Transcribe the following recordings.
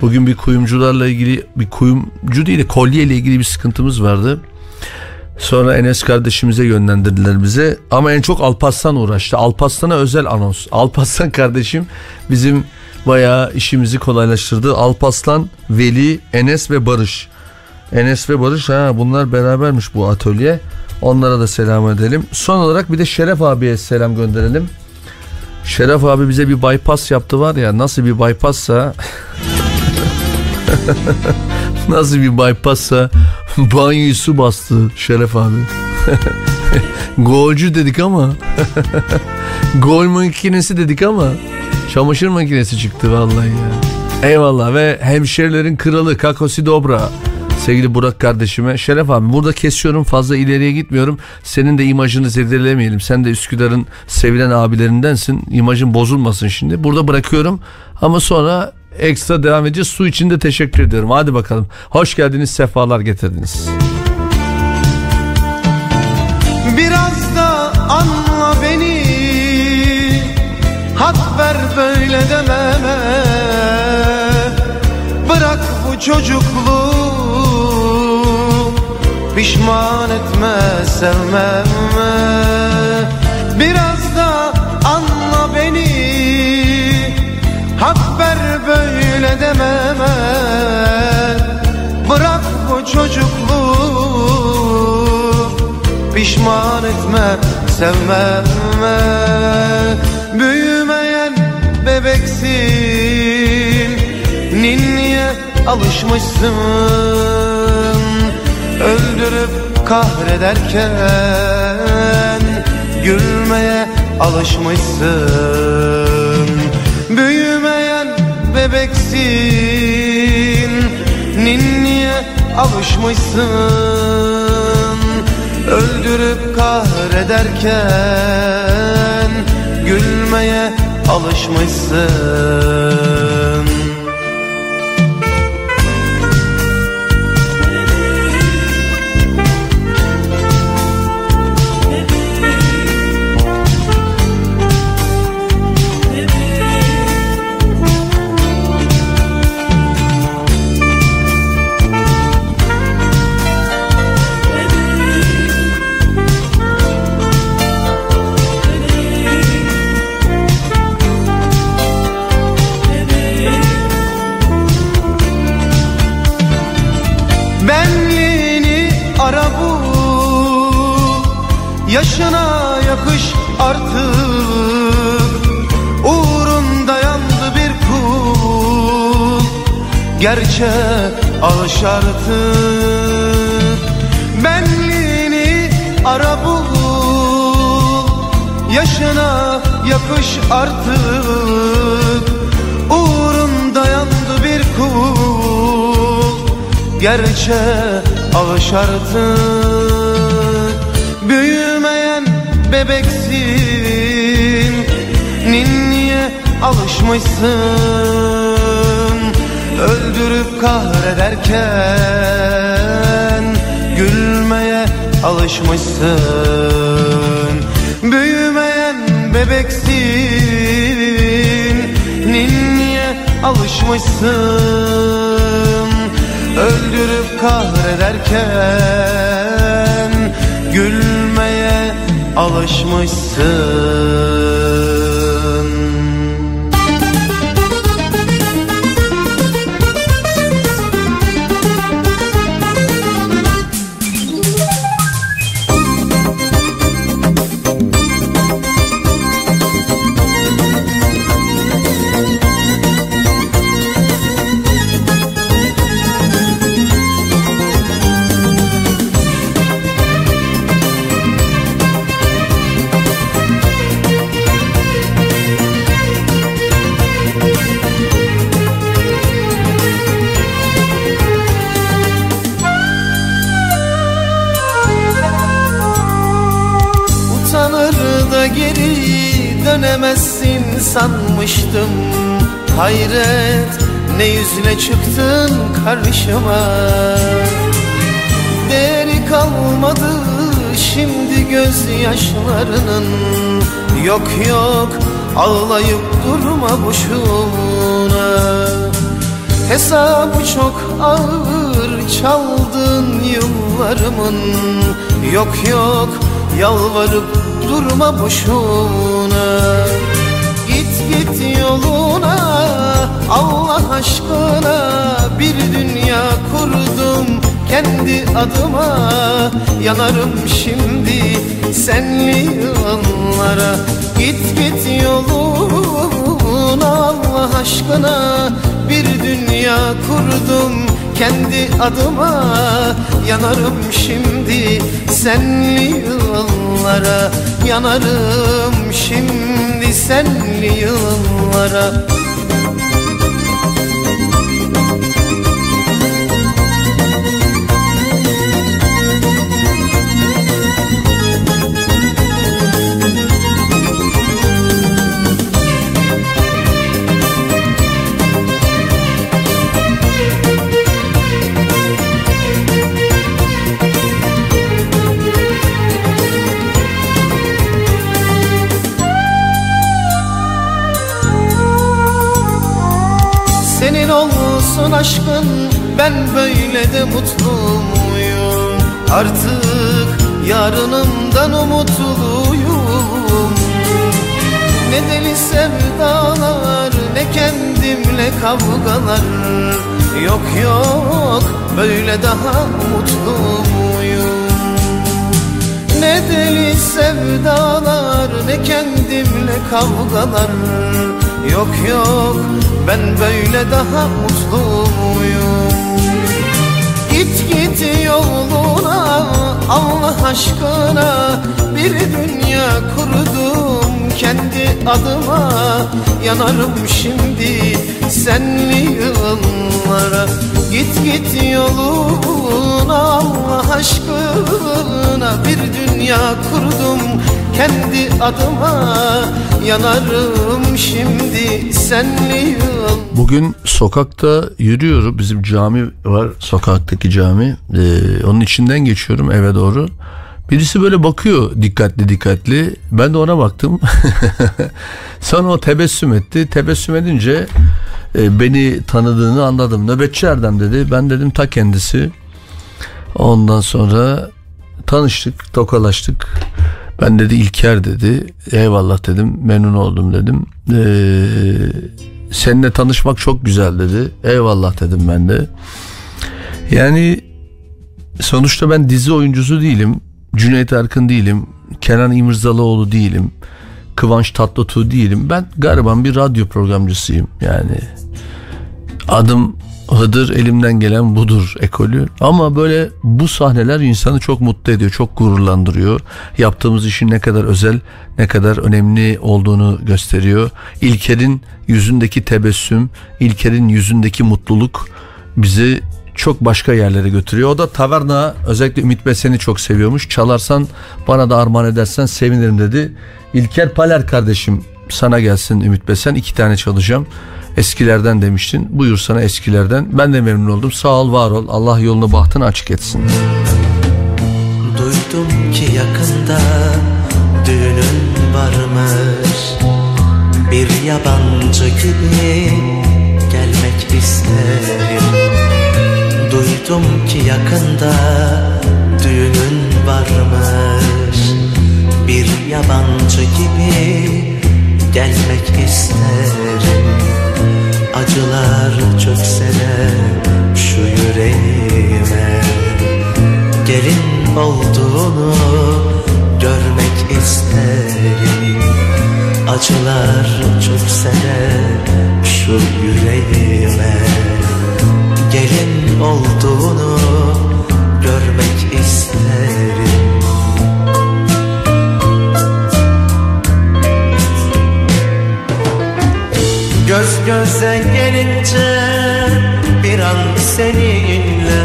Bugün bir kuyumcularla ilgili bir kuyumcu değil de kolye ile ilgili bir sıkıntımız vardı. Sonra Enes kardeşimize yönlendirdiler bize. Ama en çok Alparslan uğraştı. Alparslan'a özel anons. Alparslan kardeşim bizim bayağı işimizi kolaylaştırdı. Alparslan, Veli, Enes ve Barış. Enes ve Barış ha bunlar berabermiş bu atölye. Onlara da selam edelim. Son olarak bir de Şeref abiye selam gönderelim. Şeref abi bize bir bypass yaptı var ya nasıl bir bypassa nasıl bir bypassa banyoyu su bastı Şeref abi. Golcü dedik ama gol makinesi dedik ama çamaşır makinesi çıktı vallahi ya. Eyvallah ve hemşerilerin kralı Kakosi Dobra sevgili Burak kardeşime. Şeref abi burada kesiyorum fazla ileriye gitmiyorum. Senin de imajını zedelemeyelim. Sen de Üsküdar'ın sevilen abilerindensin. İmajın bozulmasın şimdi. Burada bırakıyorum ama sonra ekstra devam edeceğiz. Su için de teşekkür ederim. Hadi bakalım. Hoş geldiniz, sefalar getirdiniz. Biraz da anla beni Hak ver böyle dememe Bırak bu çocukluğu Pişman etme sevmem Biraz da anla beni. Hak ver böyle dememe. Bırak bu çocukluğu. Pişman etme sevmem Büyümeyen bebeksin. Ninniye alışmışsın Öldürüp kahrederken Gülmeye alışmışsın. Büyümeyen bebeksin Ninniye alışmışsın. Öldürüp kahrederken Gülmeye alışmışsın Gerçe alış artık Benliğini ara bul Yaşına yakış artık. Uğrunda yandı bir kul Gerçe alış artık Büyümeyen bebeksin Ninniye alışmışsın Öldürüp kahrederken Gülmeye alışmışsın. Büyümeyen bebeksin Ninniye alışmışsın. Öldürüp kahrederken Gülmeye alışmışsın sanmıştım Hayret ne yüzle çıktın karşıma Değeri kalmadı şimdi gözyaşlarının. Yok yok ağlayıp durma boşuna. Hesabı çok ağır çaldın yıllarımın. Yok yok yalvarıp durma boşuna Allah aşkına Bir dünya kurdum kendi adıma. Yanarım şimdi senli yıllara Git git yoluna Allah aşkına. Bir dünya kurdum kendi adıma. Yanarım şimdi senli yıllara Yanarım şimdi senli yıllara aşkın ben böyle de mutlu muyum? Artık yarınımdan umutluyum. Ne deli sevdalar ne kendimle kavgalar. Yok yok böyle daha mutlu muyum? Ne deli sevdalar ne kendimle kavgalar Yok yok ben böyle daha mutlu muyum? Git git yoluna Allah aşkına Bir dünya kurdum kendi adıma. Yanarım şimdi senli yıllara. Git git yoluna Allah aşkına Bir dünya kurdum kendi adıma Yanarım şimdi senli Bugün sokakta yürüyorum bizim cami var sokaktaki cami ee, onun içinden geçiyorum eve doğru Birisi böyle bakıyor dikkatli dikkatli. Ben de ona baktım. Sonra o tebessüm etti. Tebessüm edince e, beni tanıdığını anladım. Nöbetçi Erdem dedi. Ben dedim ta kendisi. Ondan sonra tanıştık, tokalaştık. Ben dedi İlker dedi. Eyvallah dedim. Memnun oldum dedim. Ee, seninle tanışmak çok güzel dedi. Eyvallah dedim ben de. Yani sonuçta ben dizi oyuncusu değilim. Cüneyt Arkın değilim. Kenan İmirzalıoğlu değilim. Kıvanç Tatlıtuğ değilim. Ben gariban bir radyo programcısıyım. Yani adım Hıdır elimden gelen budur ekolü. Ama böyle bu sahneler insanı çok mutlu ediyor, çok gururlandırıyor. Yaptığımız işin ne kadar özel, ne kadar önemli olduğunu gösteriyor. İlker'in yüzündeki tebessüm, İlker'in yüzündeki mutluluk bizi çok başka yerlere götürüyor. O da taverna özellikle Ümit Besen'i çok seviyormuş. Çalarsan bana da armağan edersen sevinirim dedi. İlker Paler kardeşim sana gelsin Ümit Besen iki tane çalacağım. Eskilerden demiştin. Buyur sana eskilerden. Ben de memnun oldum. Sağ ol, var ol. Allah yolunu bahtını açık etsin. Duydum ki yakında düğünün varmış. Bir yabancı gibi gelmek isterim. Duydum ki yakında düğünün varmış. Bir yabancı gibi gelmek isterim acılar çökse de şu yüreğime. Gelin olduğunu görmek isterim. Acılar çökse de şu yüreğime. Gelin olduğunu görmek isterim Göz göze gelince bir an seninle.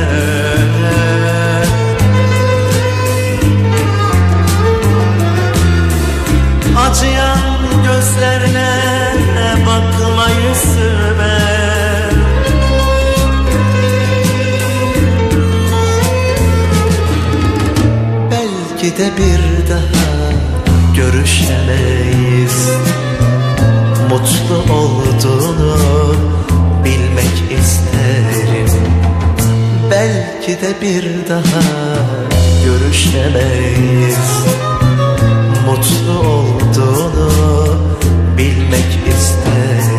Acıyan gözlerine bakmayı süre Belki de bir daha görüşemeyiz mutlu olduğunu bilmek isterim. Belki de bir daha görüşemeyiz. Mutlu olduğunu bilmek isterim.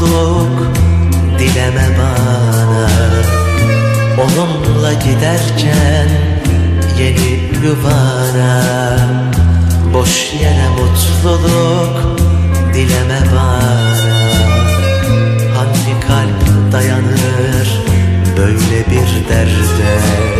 mutluluk dileme bana. Onunla giderken yeni yuvana. Boş yere mutluluk dileme bana. Hangi kalp dayanır böyle bir derde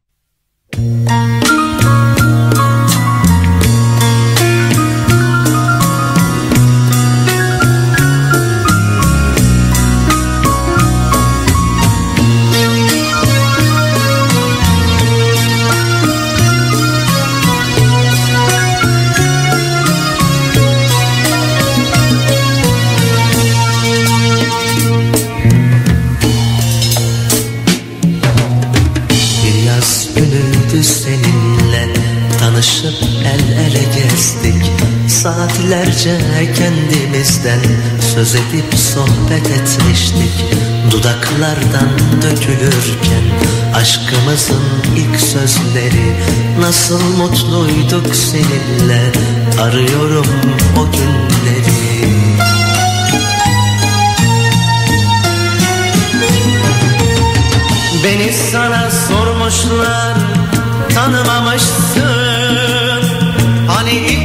Saatlerce kendimizden Söz edip sohbet etmiştik. Dudaklardan dökülürken Aşkımızın ilk sözleri Nasıl mutluyduk seninle Arıyorum o günleri. Beni sana sormuşlar tanımamışsın. Hani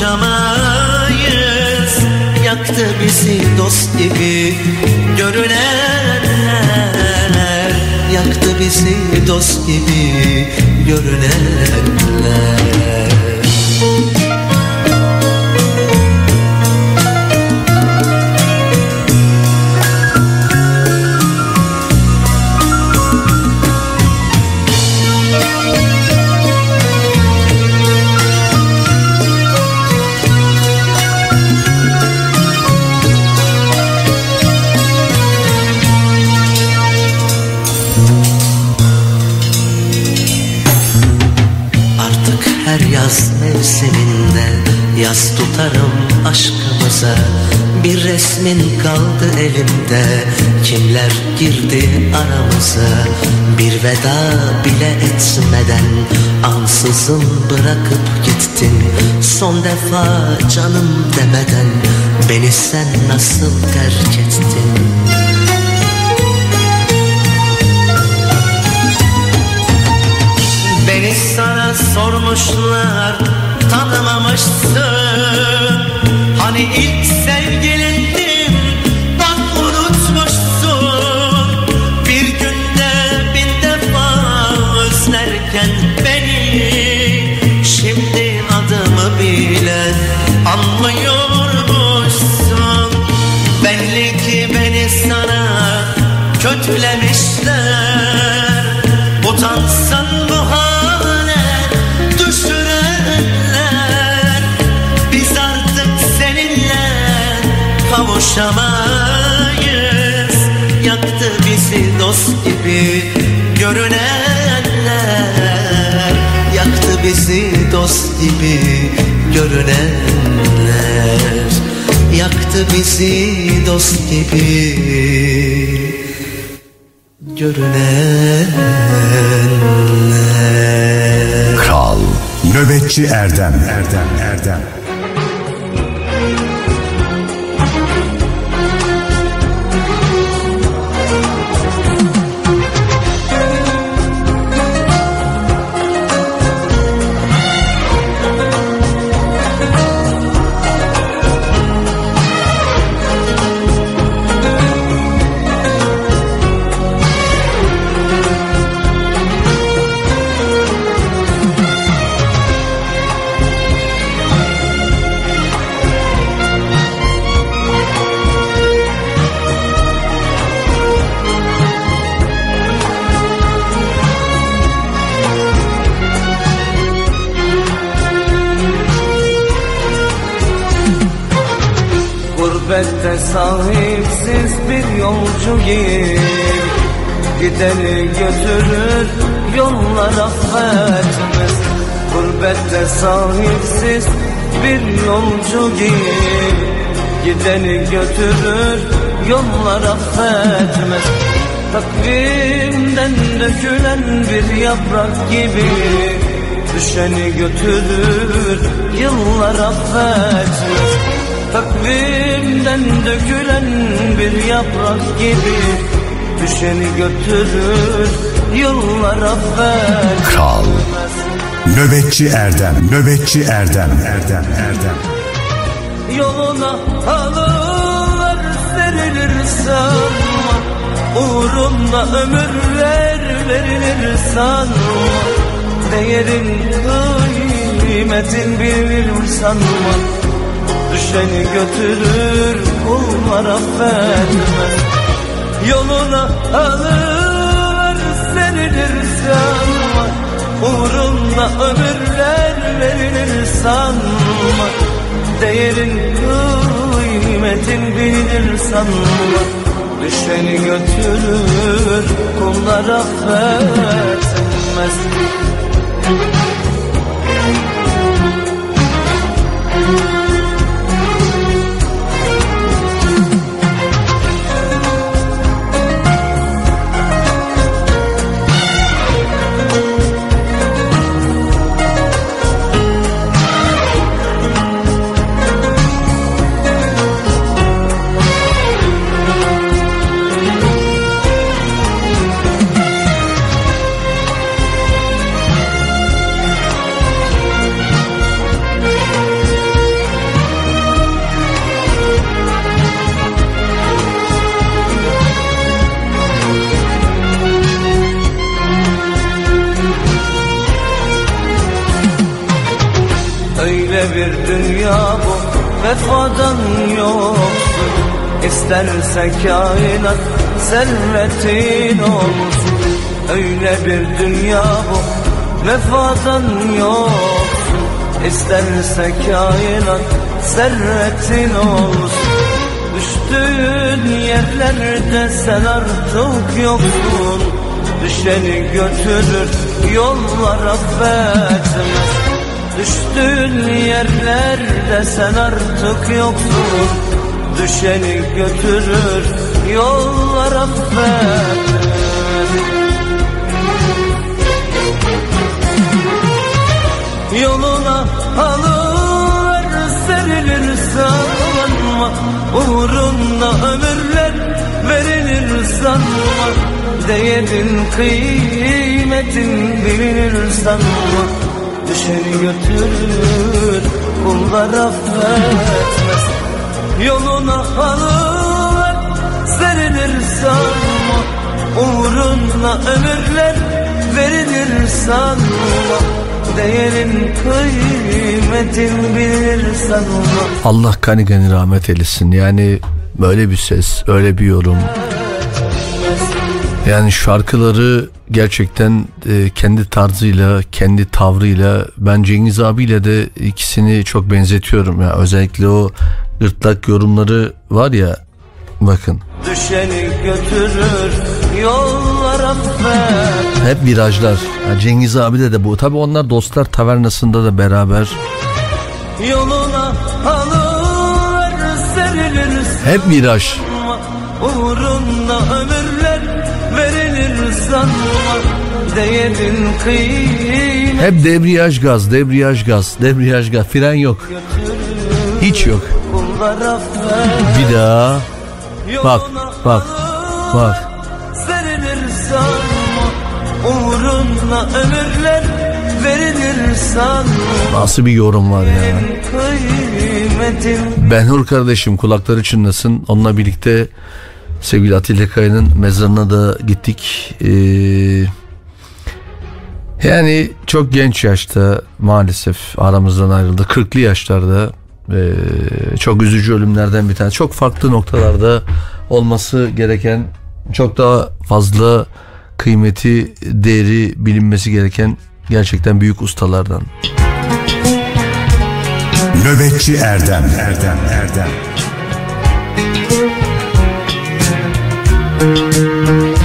kavuşamayız Yaktı bizi dost gibi görünenler. Yaktı bizi dost gibi görünenler Yaz tutarım aşkımıza. Bir resmin kaldı elimde. Kimler girdi aramıza? Bir veda bile etmeden Ansızın bırakıp gittin. Son defa canım demeden Beni sen nasıl terk ettin? Beni sana sormuşlar tanımamışsın. Hani ilk sevgilindim bizi dost gibi görünenler. Yaktı bizi dost gibi görünenler. Kral Nöbetçi Erdem. Erdem Erdem bir yolcu gibi Gideni götürür yollar affetmez. Gurbette sahipsiz bir yolcu gibi Gideni götürür yollar affetmez. Takvimden dökülen bir yaprak gibi Düşeni götürür yıllar affetmez Takvimden dökülen bir yaprak gibi Düşeni götürür yıllar affetmez Kral. Nöbetçi Erdem Nöbetçi Erdem Erdem Erdem. Yoluna halılar serilir sanma Uğrunda ömürler verilir sanma. Değerin kıymetin bilir sanma Düşeni götürür kullar affetmez. Yoluna alır serilir sanma Uğrunda ömürler verilir sanma. Değerin kıymetin bilir sanma. Düşeni götürür kullar affetmez. Öyle İsterse kainat servetin olsun. Öyle bir dünya bu vefadan yoksun İsterse kainat servetin olsun. Düştüğün yerlerde sen artık yoksun. Düşeni götürür yollar affetmez. Düştüğün yerlerde sen artık yoksun Düşeni götürür yollar affet Yoluna alır serilir sanma Uğruna ömürler verilir sanma. Değerin kıymetin bilinir sanma. Düşeni götürür kullar affetmez Yoluna alır serilir sanma Uğruna ömürler verilir sanma Değerin kıymetin bilir sanma Allah gani gani rahmet eylesin. Yani böyle bir ses, öyle bir yorum. Yani şarkıları gerçekten e, kendi tarzıyla, kendi tavrıyla ben Cengiz abiyle de ikisini çok benzetiyorum ya. Özellikle o ırtlak yorumları var ya bakın Düşeni götürür yollar affet hep virajlar. Ya Cengiz abi de de bu. Tabi onlar dostlar tavernasında da beraber. Yoluna alır serilir Hep viraj. Uğruna ömürler verilir sanma Hep debriyaj gaz, debriyaj gaz, debriyaj gaz. Fren yok. Hiç yok. Bir daha. Bak, bak, bak. Serilir sanma Uğruna ömürler verilir sanma Nasıl bir yorum var ya. Benhur kardeşim kulakları çınlasın. Onunla birlikte sevgili Atilla Kaya'nın mezarına da gittik. Ee, yani çok genç yaşta maalesef aramızdan ayrıldı. 40'lı yaşlarda ee, çok üzücü ölümlerden bir tane. Çok farklı noktalarda olması gereken çok daha fazla kıymeti, değeri bilinmesi gereken gerçekten büyük ustalardan. Nöbetçi Erdem Erdem Erdem En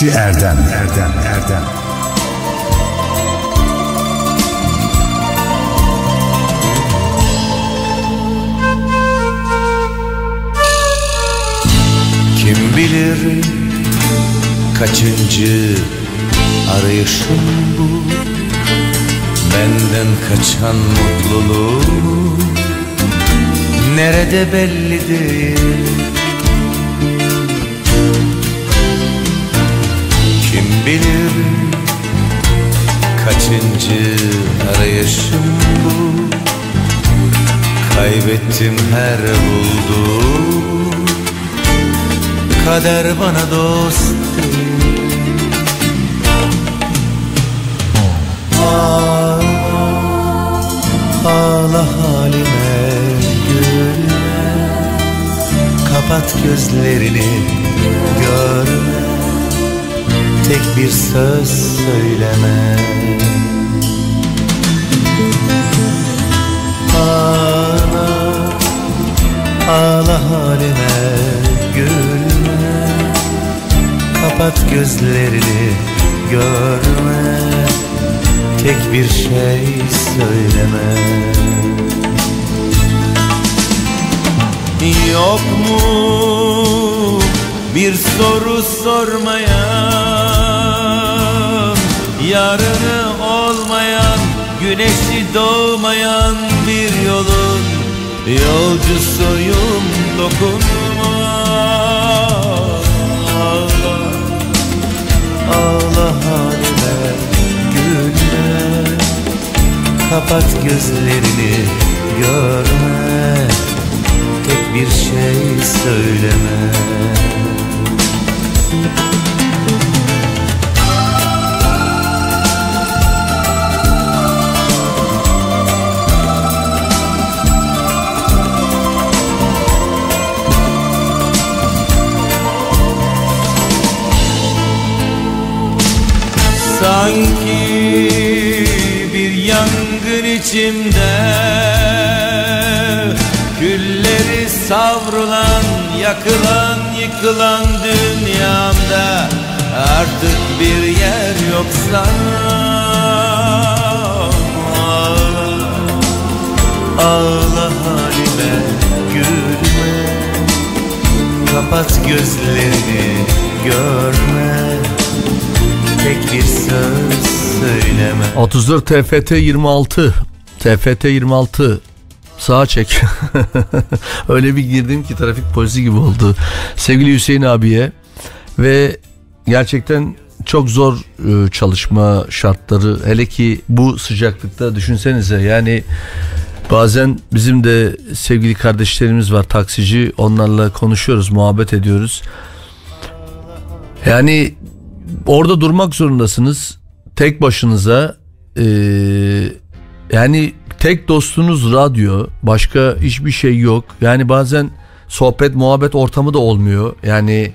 Nöbetçi Erdem. Erdem Erdem. Kim bilir kaçıncı arayışım bu? Benden kaçan mutluluğu Nerede belli değil bilir kaçıncı arayışım bu? Kaybettim her bulduğum Kader bana dost. Ağla, ağla halime gülme Kapat gözlerini görme Tek bir söz söyleme. Ağla, ağla halime gülme. Kapat gözlerini görme. Tek bir şey söyleme. Yok mu bir soru sormayan Yarını olmayan Güneşi doğmayan bir yolun Yolcusuyum dokunma. Ağla, ağla halime gülme. Kapat gözlerini görme. Tek bir şey söyleme Sanki bir yangın içimde Külleri savrulan, yakılan, yıkılan dünyamda Artık bir yer yok sana Ağla, ağla halime gülme. Kapat gözlerini görme Tek bir söz söyleme 34 TFT 26 TFT 26 sağa çek. Öyle bir girdim ki trafik polisi gibi oldu. Sevgili Hüseyin abiye ve gerçekten çok zor e, çalışma şartları hele ki bu sıcaklıkta düşünsenize yani bazen bizim de sevgili kardeşlerimiz var taksici onlarla konuşuyoruz muhabbet ediyoruz. Yani orada durmak zorundasınız tek başınıza e, yani tek dostunuz radyo başka hiçbir şey yok yani bazen sohbet muhabbet ortamı da olmuyor yani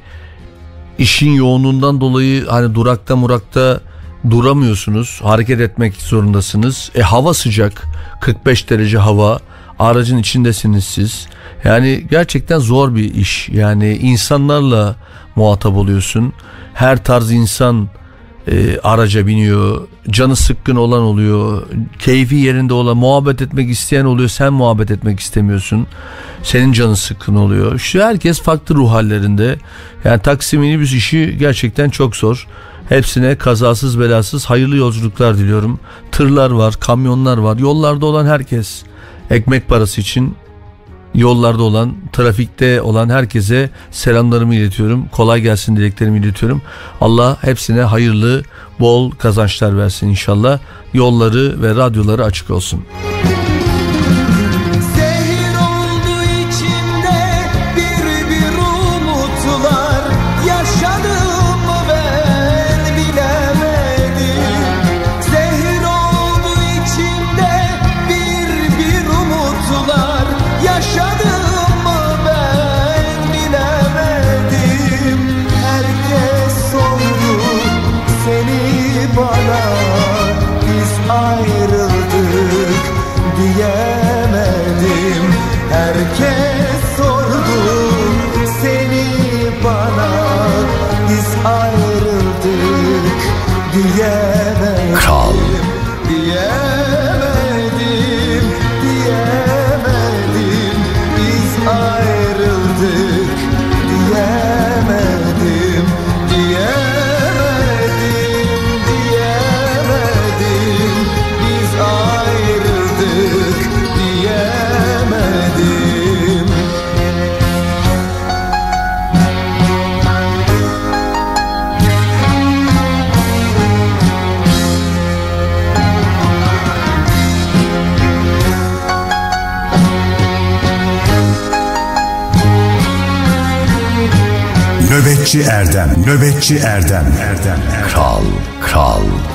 işin yoğunluğundan dolayı hani durakta murakta duramıyorsunuz. Hareket etmek zorundasınız. E hava sıcak. 45 derece hava. Aracın içindesiniz siz. Yani gerçekten zor bir iş. Yani insanlarla muhatap oluyorsun. Her tarz insan e, araca biniyor. Canı sıkkın olan oluyor. Keyfi yerinde olan, muhabbet etmek isteyen oluyor. Sen muhabbet etmek istemiyorsun. Senin canın sıkkın oluyor. İşte herkes farklı ruh hallerinde. Yani taksi minibüs işi gerçekten çok zor. Hepsine kazasız belasız hayırlı yolculuklar diliyorum. Tırlar var, kamyonlar var. Yollarda olan herkes ekmek parası için yollarda olan, trafikte olan herkese selamlarımı iletiyorum. Kolay gelsin dileklerimi iletiyorum. Allah hepsine hayırlı, bol kazançlar versin inşallah. Yolları ve radyoları açık olsun. Zehir Nöbetçi Erdem, Nöbetçi Erdem, Erdem. Kral, kral.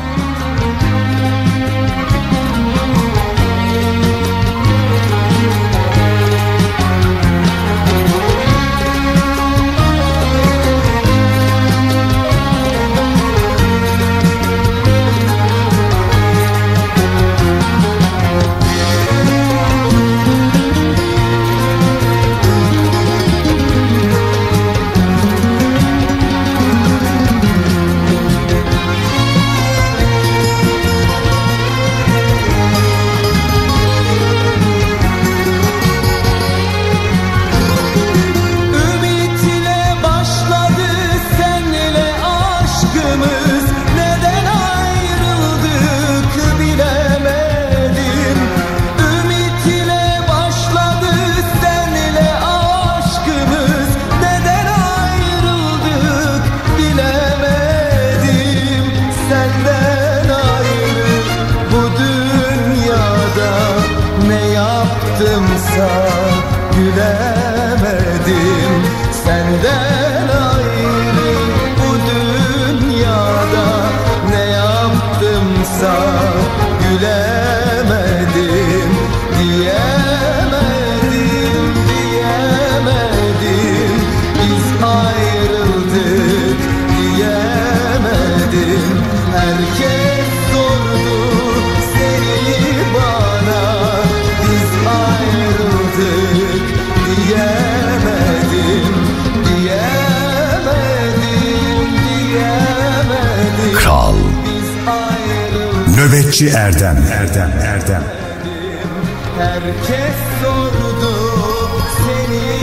Kral. Nöbetçi Erdem, Erdem, Erdem. Herkes sordu seni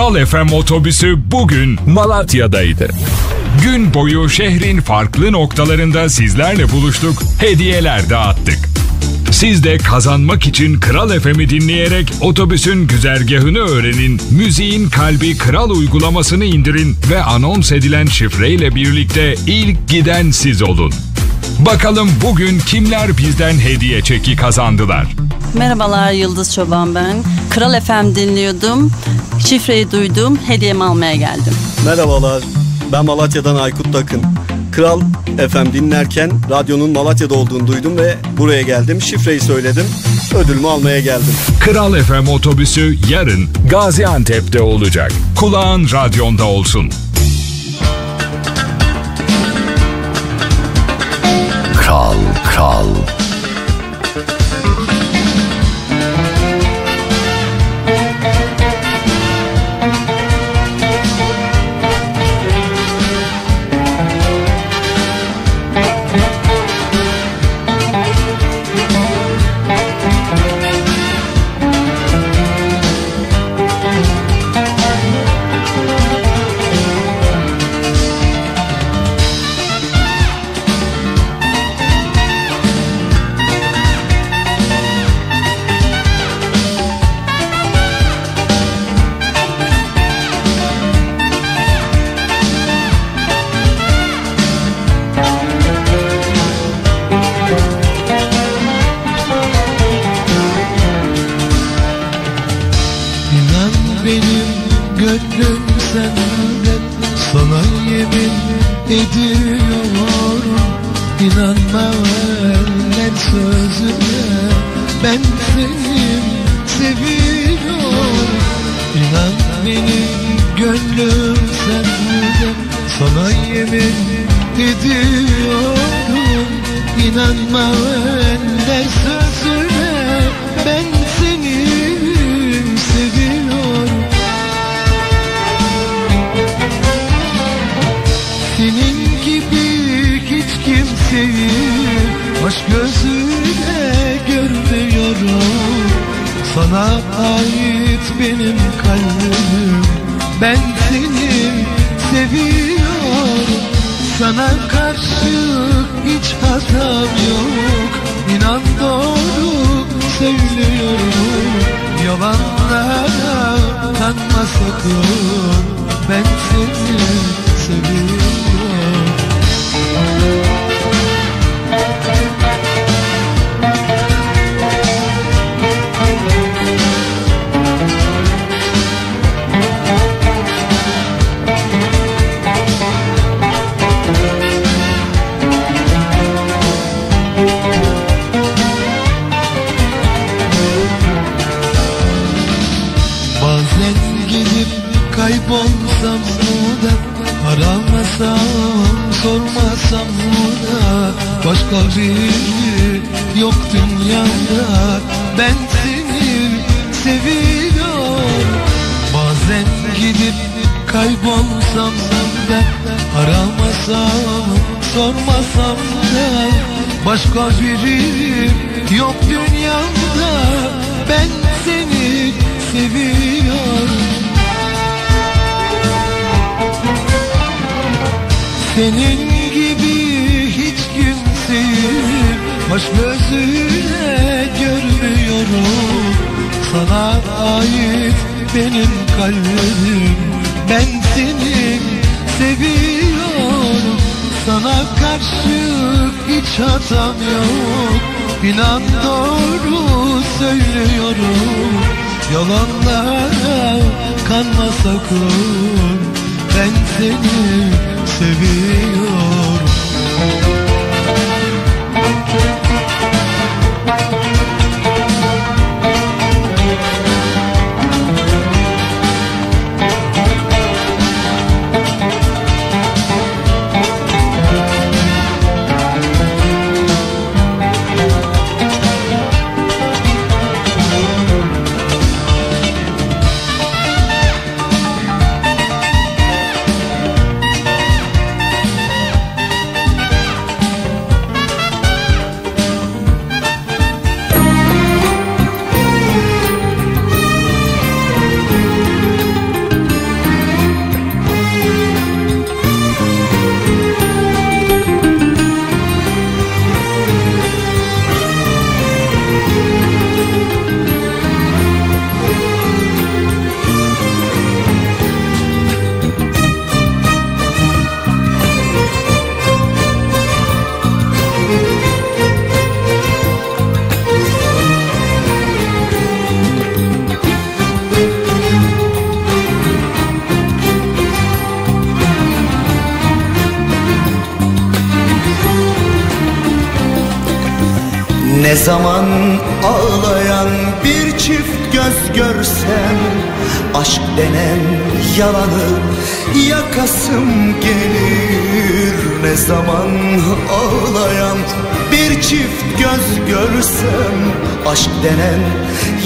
Kral FM otobüsü bugün Malatya'daydı. Gün boyu şehrin farklı noktalarında sizlerle buluştuk, hediyeler dağıttık. Siz de kazanmak için Kral FM'i dinleyerek otobüsün güzergahını öğrenin, müziğin kalbi Kral uygulamasını indirin ve anons edilen şifreyle birlikte ilk giden siz olun. Bakalım bugün kimler bizden hediye çeki kazandılar? Merhabalar Yıldız Çoban ben. Kral FM dinliyordum. Şifreyi duydum. Hediyemi almaya geldim. Merhabalar. Ben Malatya'dan Aykut Takın. Kral FM dinlerken radyonun Malatya'da olduğunu duydum ve buraya geldim. Şifreyi söyledim. Ödülümü almaya geldim. Kral FM otobüsü yarın Gaziantep'te olacak. Kulağın radyonda olsun. Kral, kral. Sana ait benim kalbim. Ben seni seviyorum. Sana karşı hiç hatam yok. İnan doğru söylüyorum. Yalanlara kanma sakın. Ben seni seviyorum Başka biri yok dünyada Ben seni seviyorum. Bazen gidip kaybolsam da Aramasam, sormasam da Başka biri yok dünyada Ben seni seviyorum. Senin baş gözüyle görmüyorum Sana ait benim kalbim. Ben seni seviyorum. Sana karşı hiç hatam yok. İnan doğru söylüyorum. Yalanlara kanma sakın. Ben seni seviyorum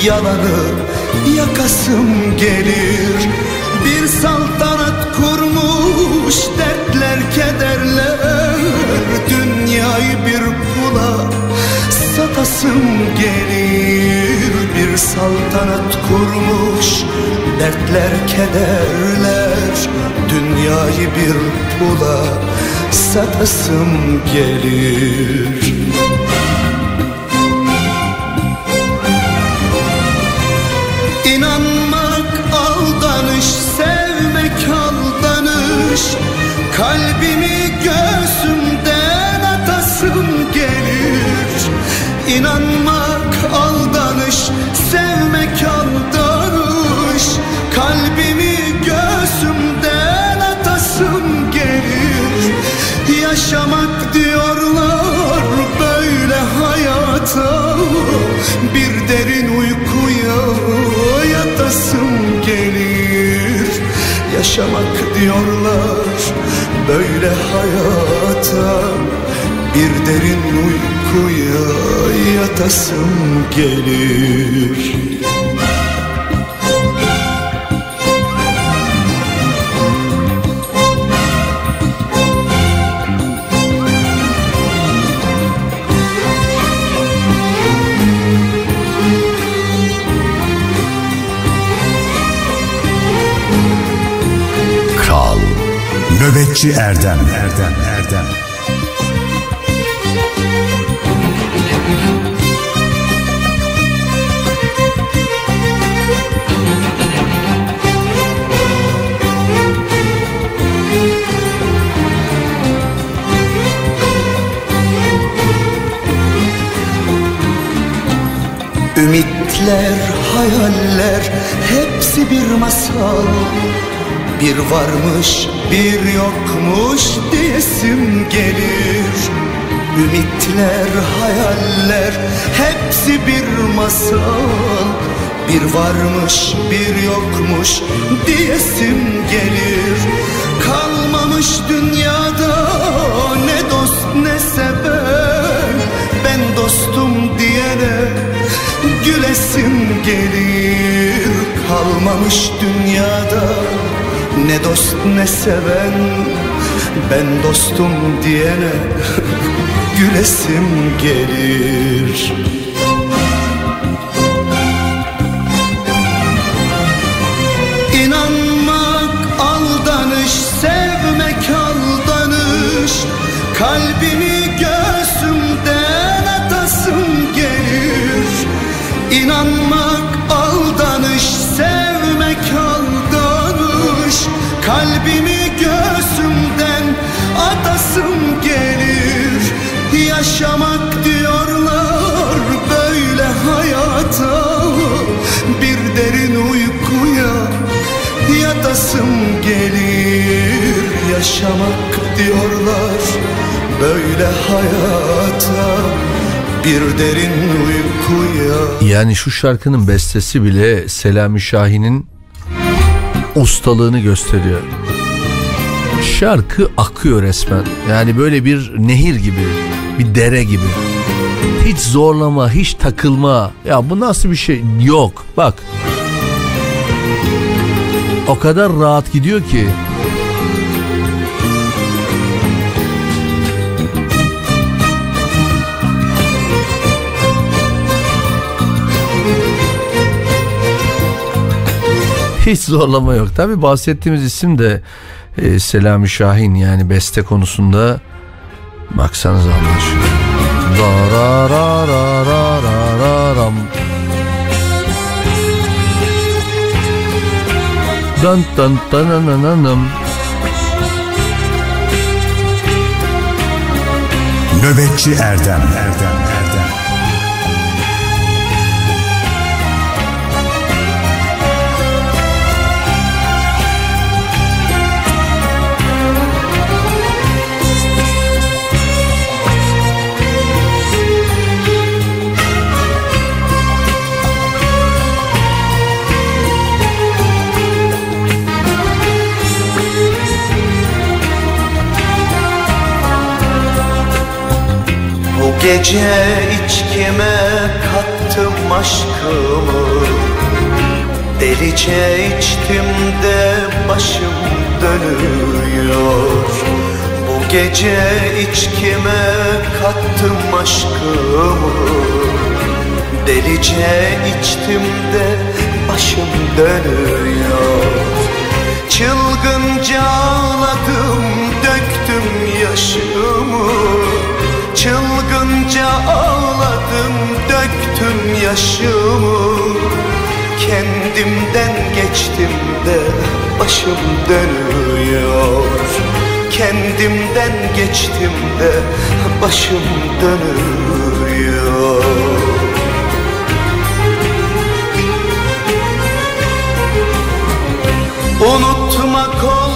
yalanı yakasım gelir. Bir saltanat kurmuş dertler kederler. Dünyayı bir pula satasım gelir. Bir saltanat kurmuş dertler kederler. Dünyayı bir pula satasım gelir Yaşamak diyorlar böyle hayata. Bir derin uykuya yatasım gelir. Yaşamak diyorlar böyle hayata. Bir derin uykuya yatasım gelir Nöbetçi Erdem. Erdem Erdem. Ümitler, hayaller hepsi bir masal bir varmış bir yokmuş diyesim gelir. Ümitler, hayaller hepsi bir masal. Bir varmış bir yokmuş diyesim gelir. Kalmamış dünyada ne dost ne sever Ben dostum diyene gülesim gelir. Kalmamış dünyada ne dost ne seven Ben dostum diyene gülesim gelir. İnanmak aldanış, sevmek aldanış Kalbimi Yaşamak diyorlar böyle hayata. Bir derin uykuya yatasım gelir Yaşamak diyorlar böyle hayata. Bir derin uykuya. Yani şu şarkının bestesi bile Selami Şahin'in ustalığını gösteriyor. Şarkı akıyor resmen. Yani böyle bir nehir gibi, bir dere gibi. Hiç zorlama, hiç takılma. Ya bu nasıl bir şey? Yok. Bak. O kadar rahat gidiyor ki. Hiç zorlama yok. Tabi bahsettiğimiz isim de e, Selami Şahin yani beste konusunda baksanız anlaşılıyor. Da ra ra ra ra ra ra ram. Dın dın dın dın dın dın dın. Nöbetçi Erdem Erdem gece içkime kattım aşkımı. Delice içtim de başım dönüyor. Bu gece içkime kattım aşkımı. Delice içtim de başım dönüyor. Çılgınca ağladım döktüm yaşımı Çılgınca ağladım döktüm yaşımı. Kendimden geçtim de başım dönüyor. Kendimden geçtim de başım dönüyor. Unutmak olmuyor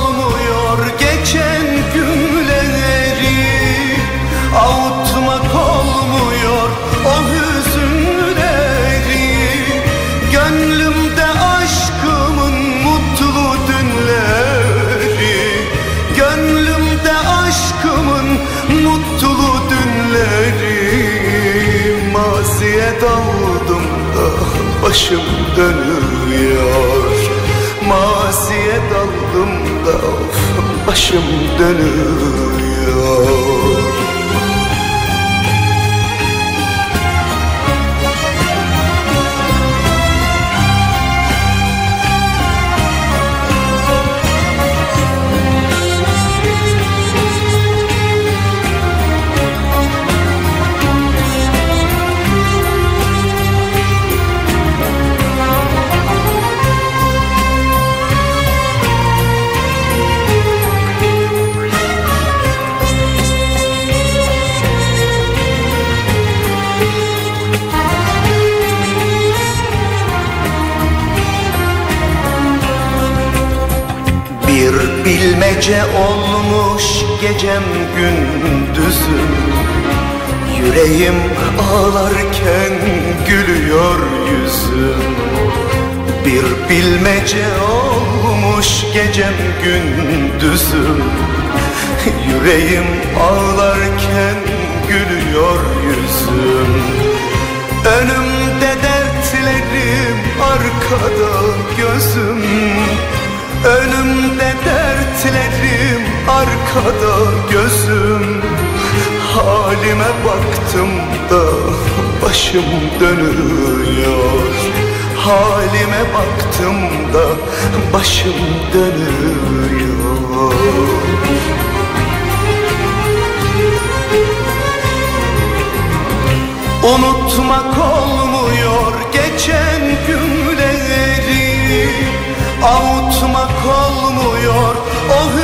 başım dönüyor. Maziye daldım da of, başım dönüyor Bilmece olmuş gecem gündüzüm Yüreğim ağlarken gülüyor yüzüm Bir bilmece olmuş gecem gündüzüm Yüreğim ağlarken gülüyor yüzüm Önümde dertlerim arkada gözüm. Önümde dertlerim arkada gözüm. Halime baktım da başım dönüyor. Halime baktım da başım dönüyor. Unutmak olmuyor geçen günleri. Avutmak Oh,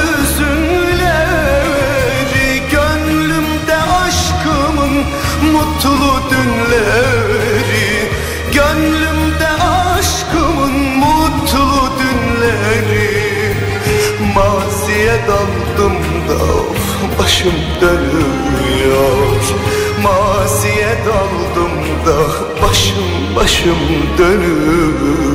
mutlu dünleri Gönlümde aşkımın mutlu dünleri Maziye daldım da başım dönüyor. Maziye daldım da başım başım dönüyor.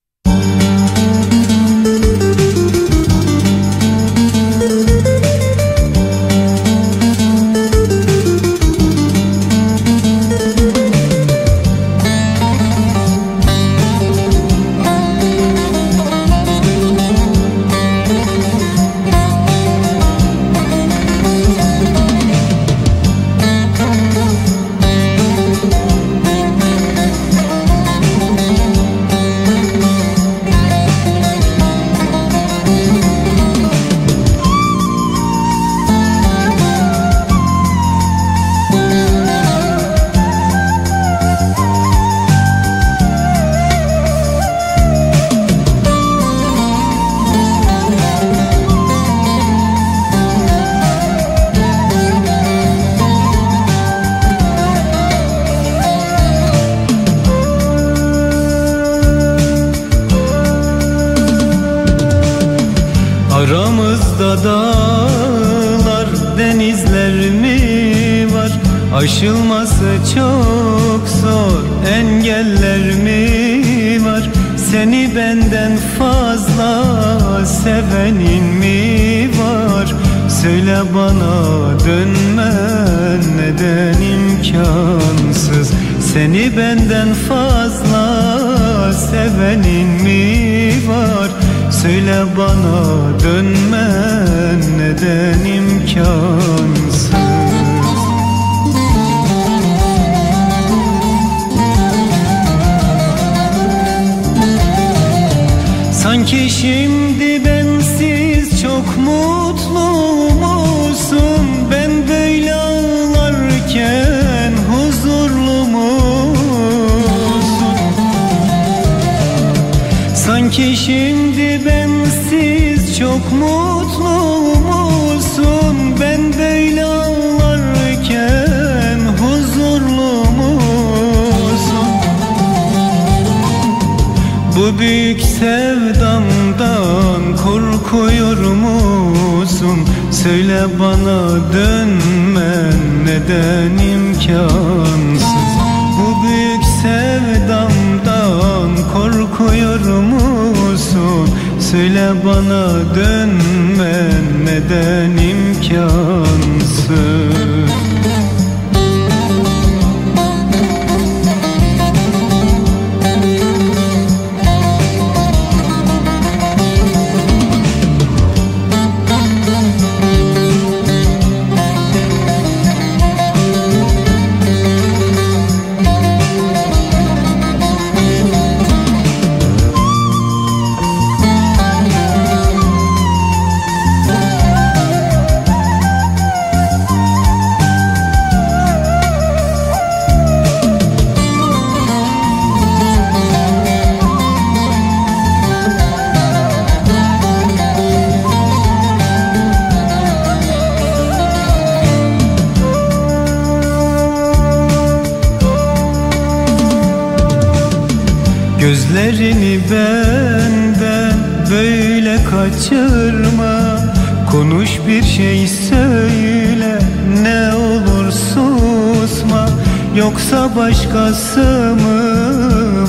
Yoksa başkası mı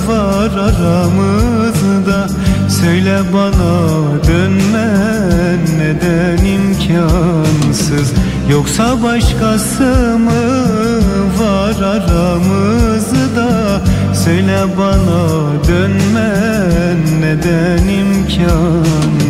var aramızda? Söyle bana dönmen neden imkansız? Yoksa başkası mı var aramızda? Söyle bana dönmen neden imkansız?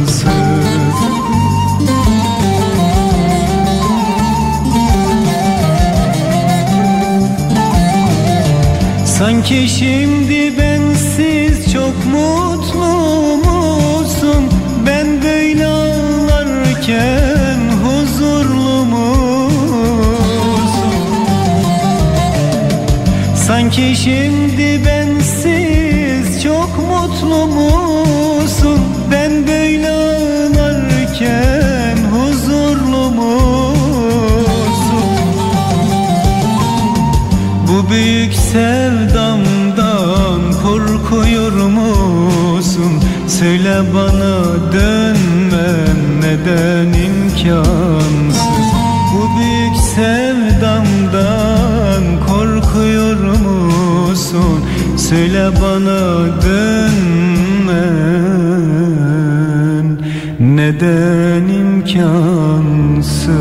Sanki şimdi bensiz çok mutlu musun? Ben böyle ağlarken huzurlu musun? Sanki şimdi Söyle bana dönmem neden imkansız Bu büyük sevdamdan korkuyor musun? Söyle bana dönmen neden imkansız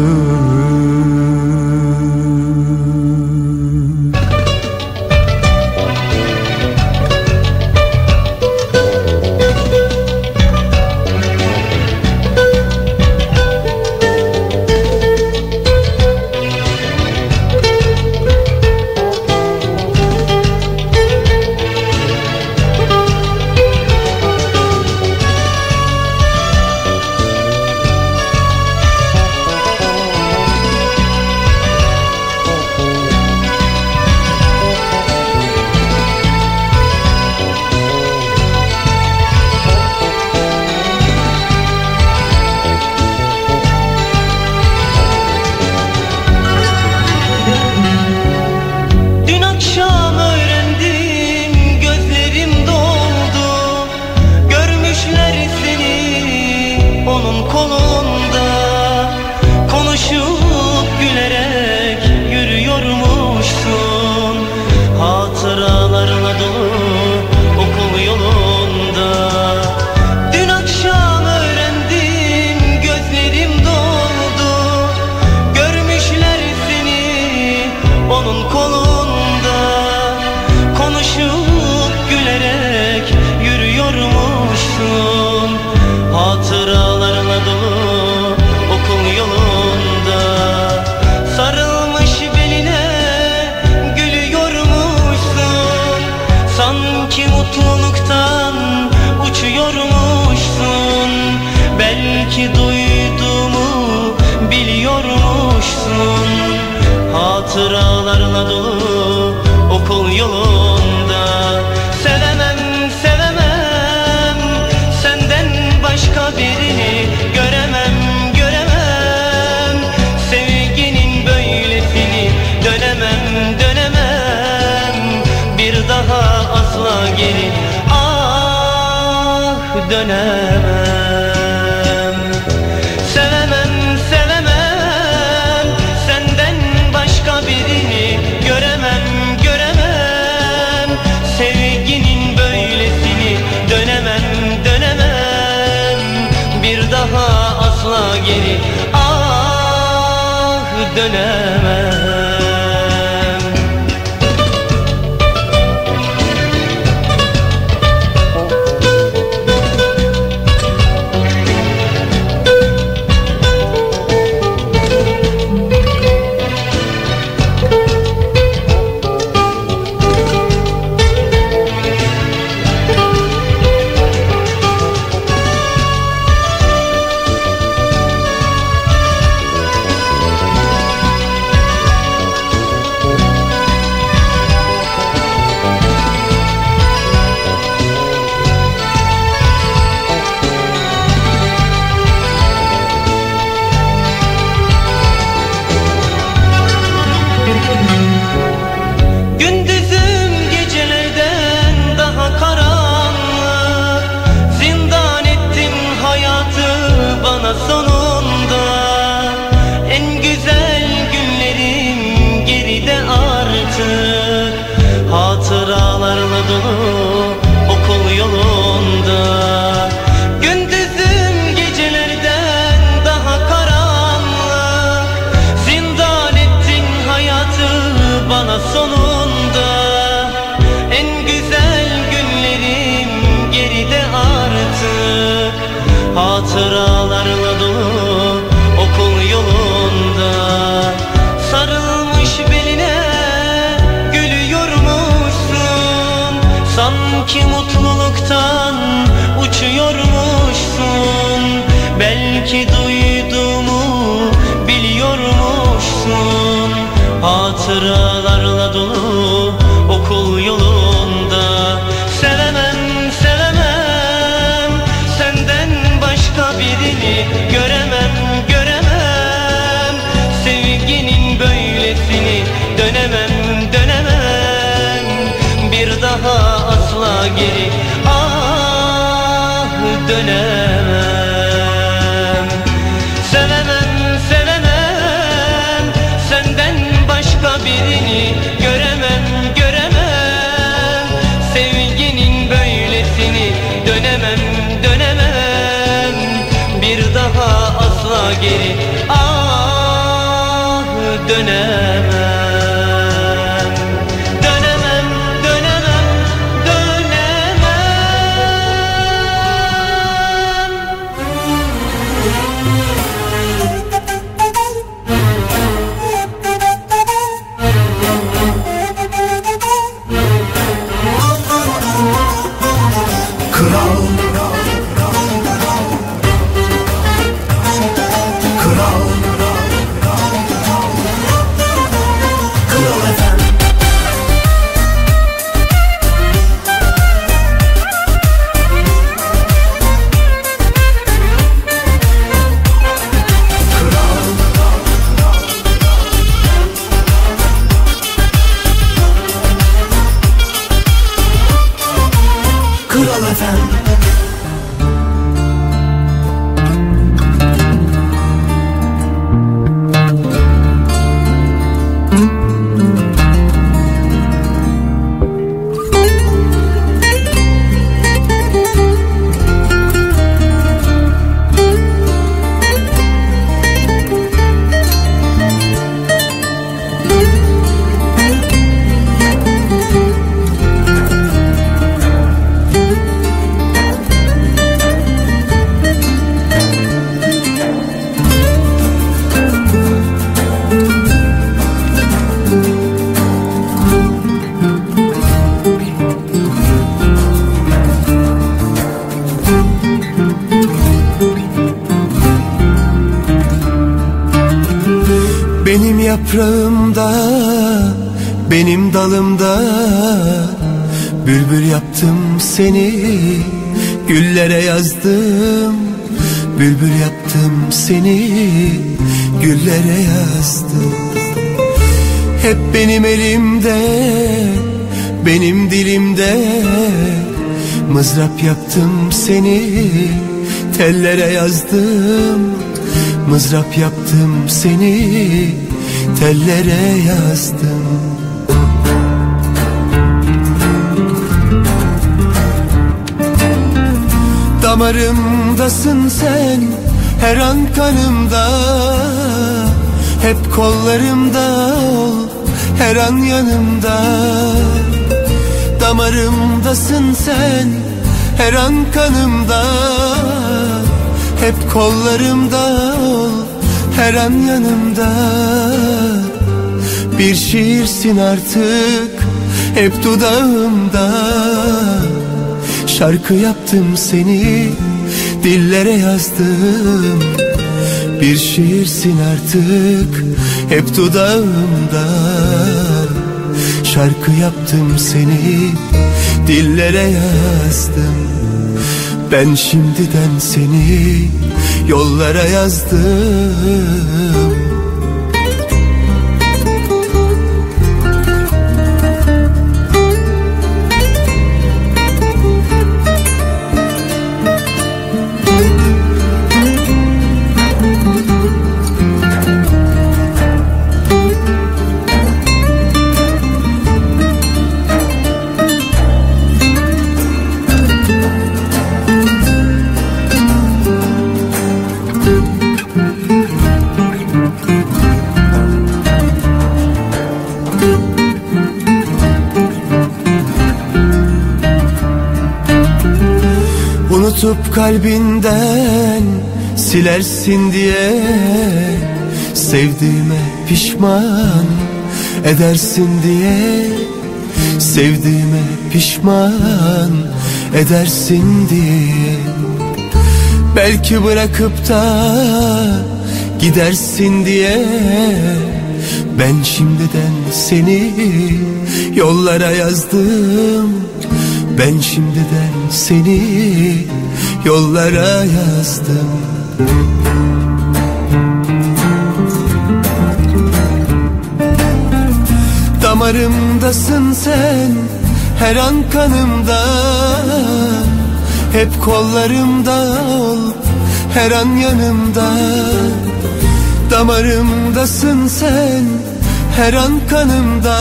Hatıralarla dolu okul yolunda. Sevemem, sevemem Senden başka birini göremem, göremem. Sevginin böylesini dönemem, dönemem. Bir daha asla geri ah dönemem ah dönemem seni Tellere yazdım Mızrap yaptım seni Tellere yazdım. Damarımdasın sen Her an kanımda. Hep kollarımda ol Her an yanımda. Damarımdasın sen Her an kanımda. Hep kollarımda ol Her an yanımda. Bir şiirsin artık Hep dudağımda. Şarkı yaptım seni Dillere yazdım. Bir şiirsin artık Hep dudağımda. Şarkı yaptım seni Dillere yazdım. Ben şimdiden seni Yollara yazdım kalbinden silersin diye Sevdiğime pişman edersin diye Sevdiğime pişman edersin diye. Belki bırakıp da gidersin diye Ben şimdiden seni yollara yazdım. Ben şimdiden seni yollara yazdım. Damarımdasın sen her an kanımda. Hep kollarımda ol her an yanımda. Damarımdasın sen her an kanımda.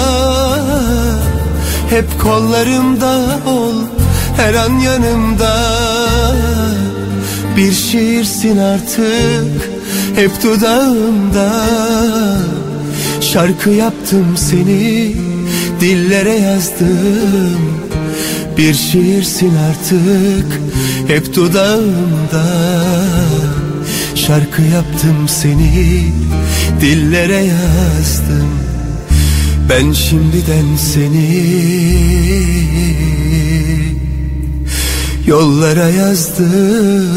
Hep kollarımda ol her an yanımda Bir şiirsin artık. Hep dudağımda Şarkı yaptım seni. Dillere yazdım Bir şiirsin artık. Hep dudağımda Şarkı yaptım seni. Dillere yazdım Ben şimdiden seni yollara yazdım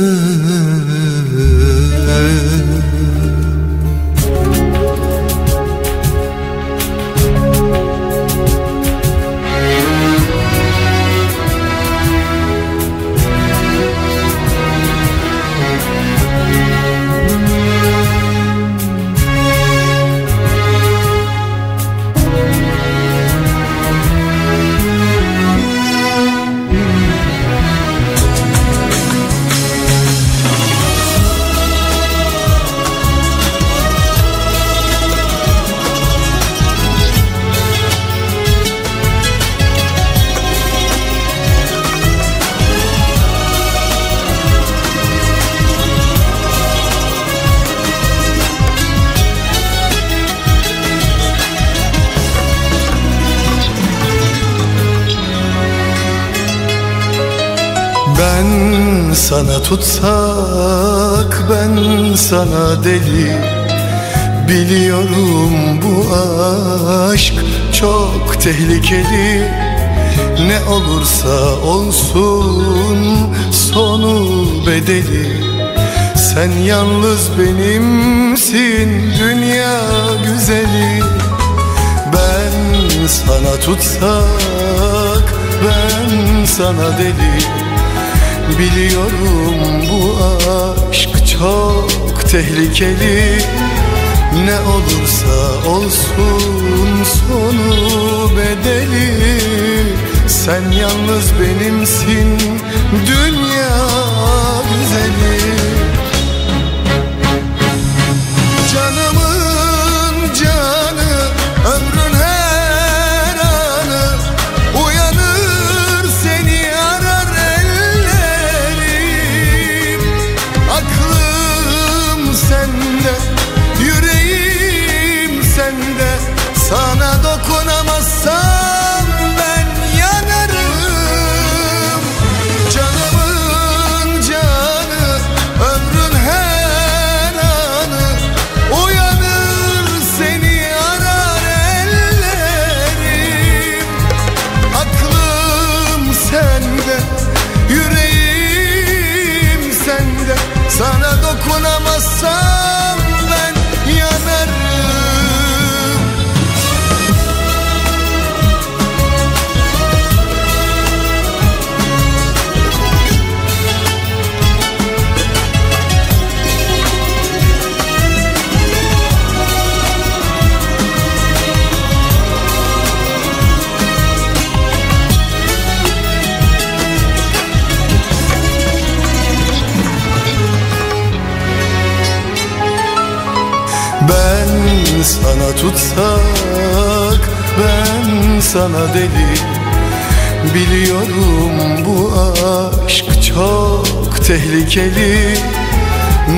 sana tutsak ben sana deli. Biliyorum bu aşk çok tehlikeli. Ne olursa olsun sonu bedeli. Sen yalnız benimsin dünya güzeli. Ben sana tutsak ben sana deli Biliyorum bu aşk çok tehlikeli. Ne olursa olsun sonu bedeli. Sen yalnız benimsin dünya güzeli sana tutsak ben sana deli. Biliyorum bu aşk çok tehlikeli.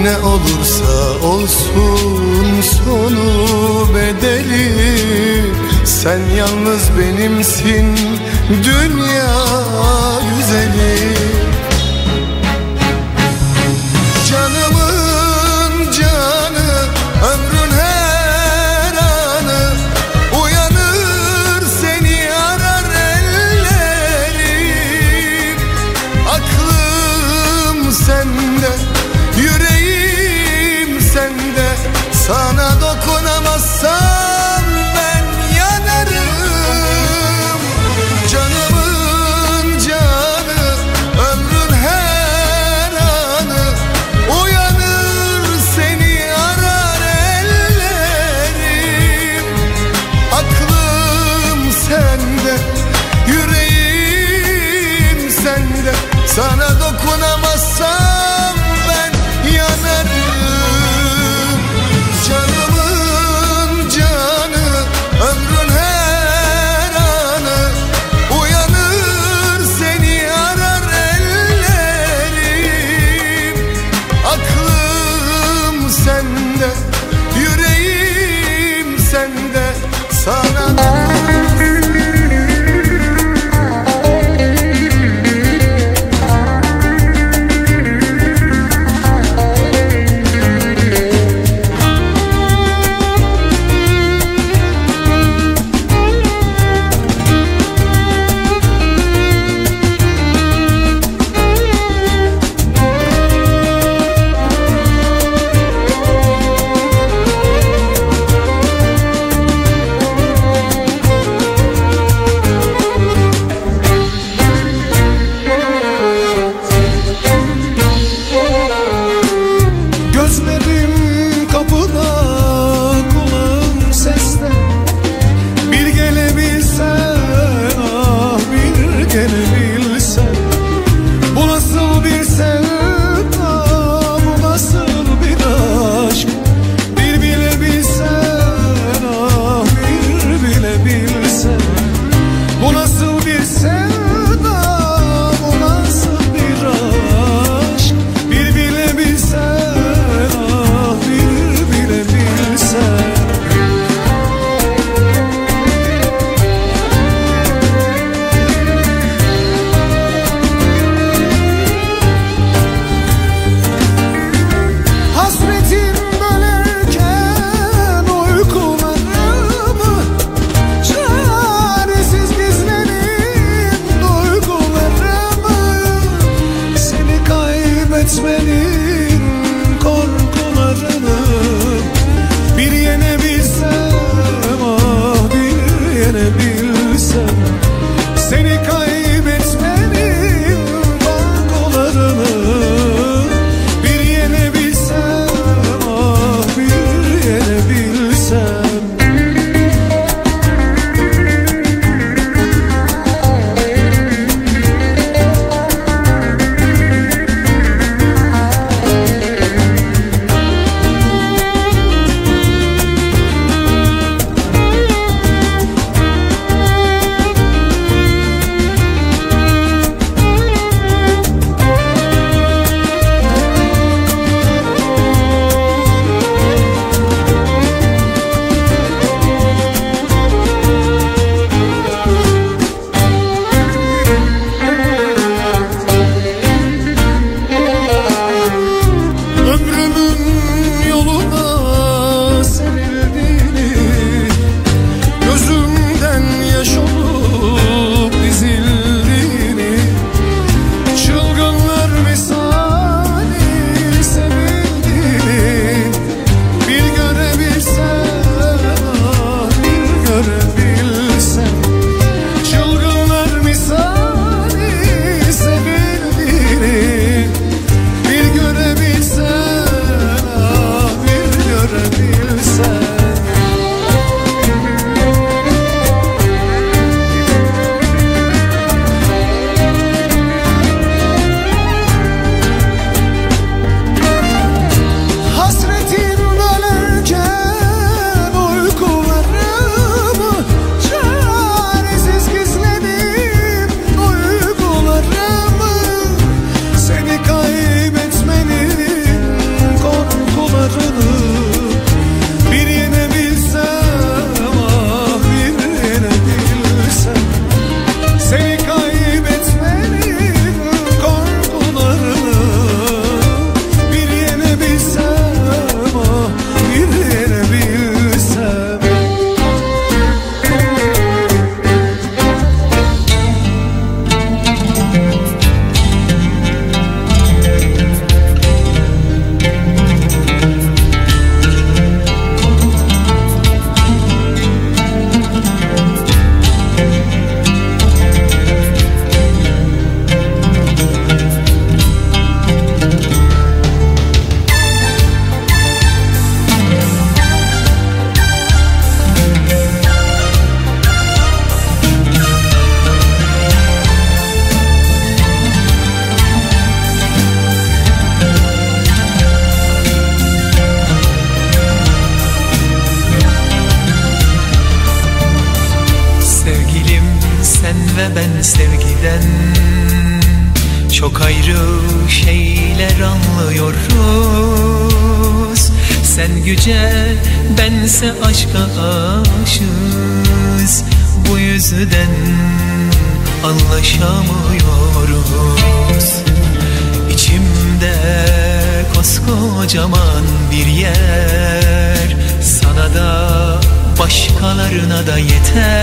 Ne olursa olsun sonu bedeli. Sen yalnız benimsin dünya güzeli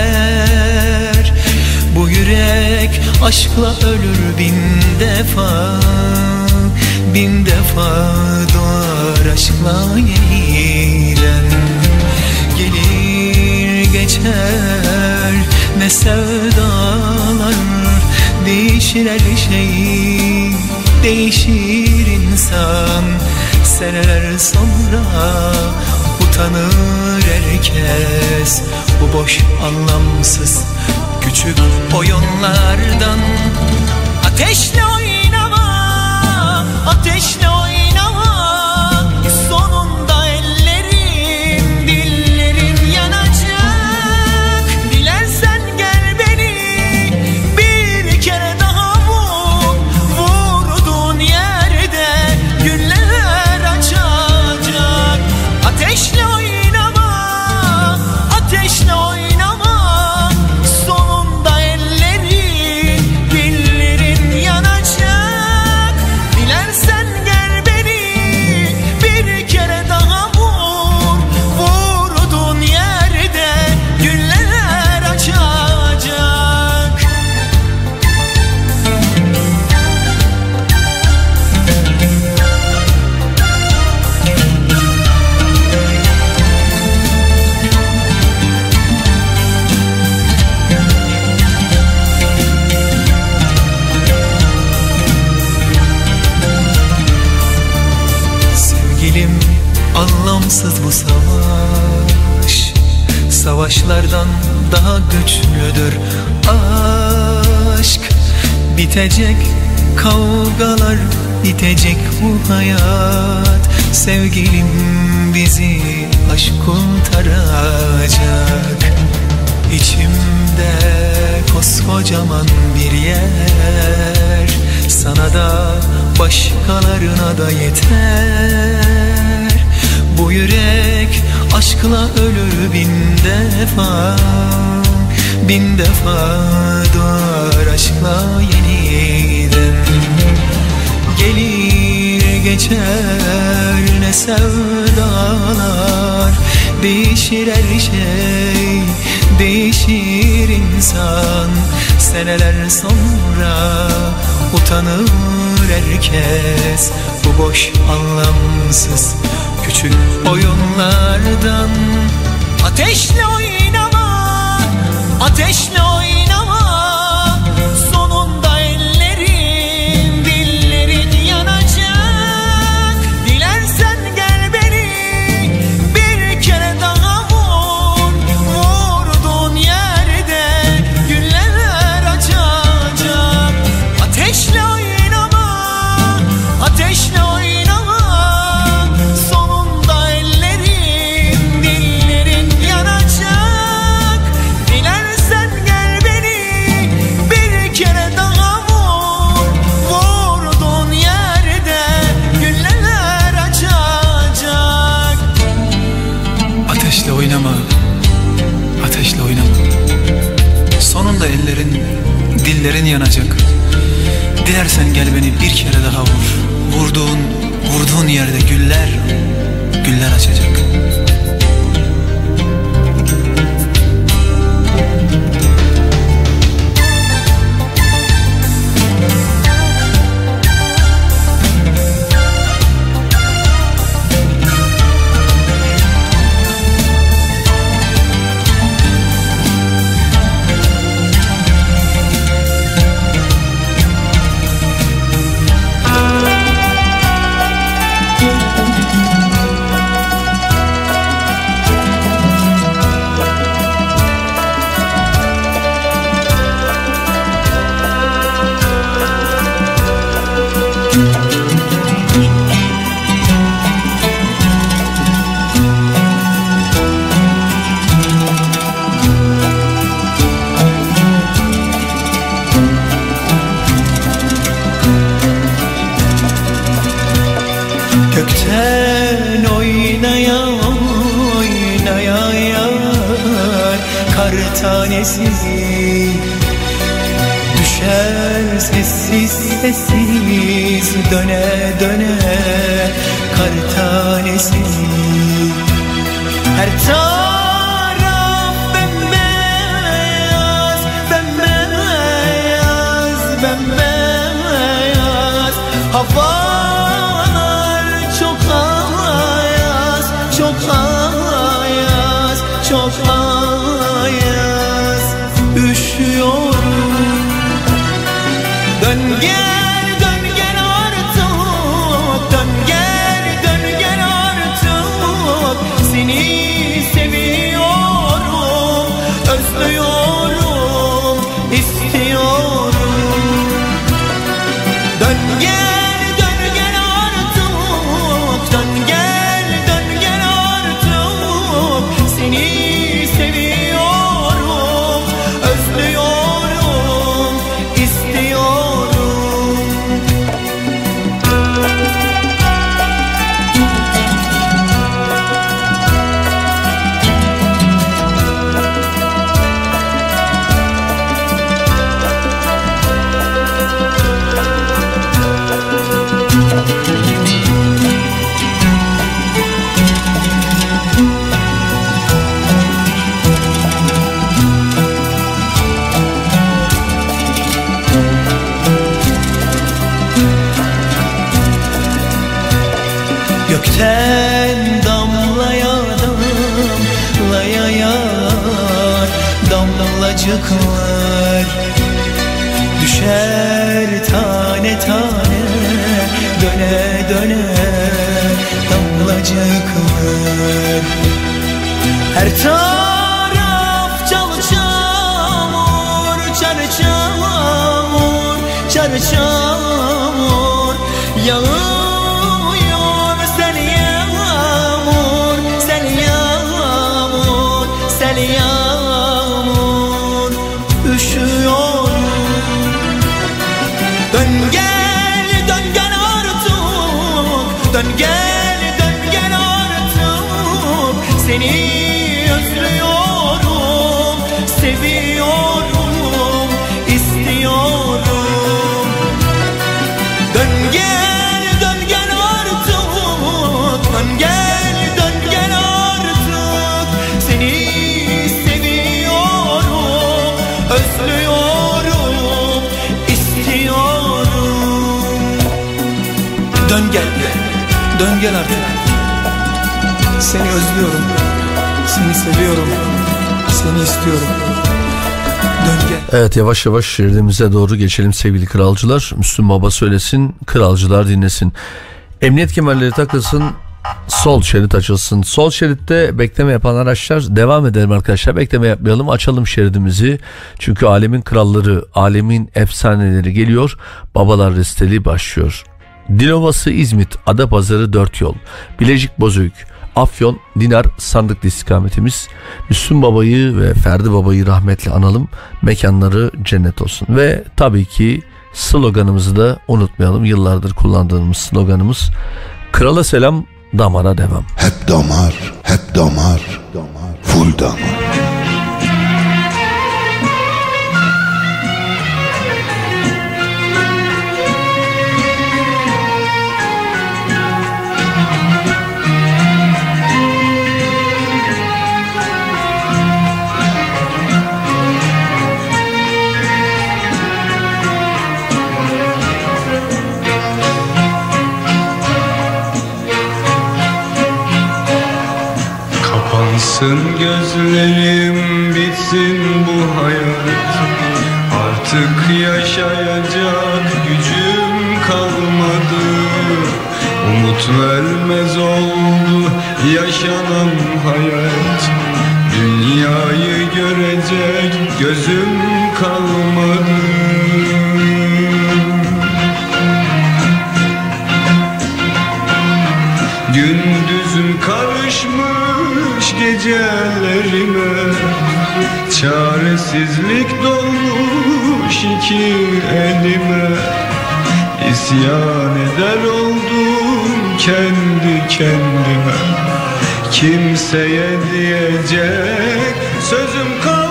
yeter Bu yürek aşkla ölür bin defa Bin defa doğar aşkla yeniden. Gelir geçer ne sevdalar Değişir her şey değişir insan. Seneler sonra utanır herkes. Bu boş anlamsız küçük oyunlardan. Ateşle oynama, ateşle oynama Savaşlardan daha güçlüdür aşk. Bitecek kavgalar bitecek bu hayat. Sevgilim bizi aşk kurtaracak. İçimde koskocaman bir yer. Sana da başkalarına da yeter. Bu yürek aşkla ölür bin defa Bin defa doğar aşkla yeniden Gelir geçer ne sevdalar Değişir her şey Değişir insan. Seneler sonra Utanır herkes Bu boş anlamsız Küçük oyunlardan. Ateşle oynama Ateşle oynama. Sonunda dillerin yanacak. Dilersen gel beni bir kere daha vur. Vurduğun, vurduğun yerde güller, güller açacak. Özlüyorum istiyorum Dön gel Dön gel artık Seni özlüyorum Seni seviyorum Seni istiyorum Evet yavaş yavaş şeridimize doğru geçelim sevgili kralcılar. Müslüm Baba söylesin, kralcılar dinlesin. Emniyet kemerleri takılsın, sol şerit açılsın. Sol şeritte bekleme yapan araçlar devam edelim arkadaşlar. Bekleme yapmayalım, açalım şeridimizi. Çünkü alemin kralları, alemin efsaneleri geliyor. Babalar resteli başlıyor. Dilovası İzmit, Adapazarı 4 yol. Bilecik Bozüyük, Afyon, Dinar, Sandıklı istikametimiz. Müslüm Baba'yı ve Ferdi Baba'yı rahmetle analım. Mekanları cennet olsun. Ve tabii ki sloganımızı da unutmayalım. Yıllardır kullandığımız sloganımız. Krala selam, damara devam. Hep damar, hep damar, full damar. Kapansın gözlerim bitsin bu hayat. Artık yaşayacak gücüm kalmadı. Umut vermez oldu yaşanan hayat. Dünyayı görecek gözüm gecelerime Çaresizlik dolmuş iki elime. İsyan eder oldum kendi kendime. Kimseye diyecek sözüm kalmadı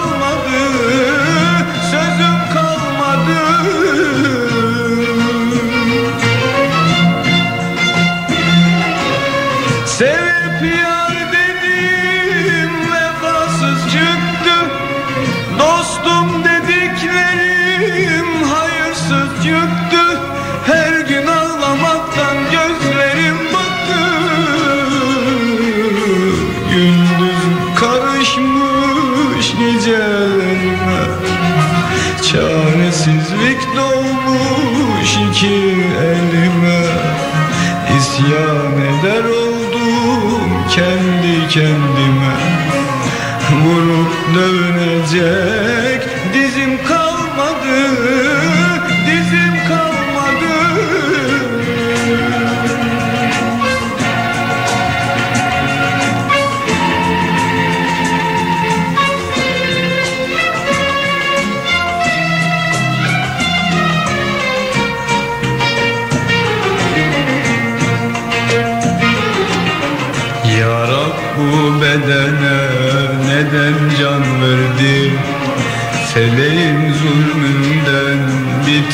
gece.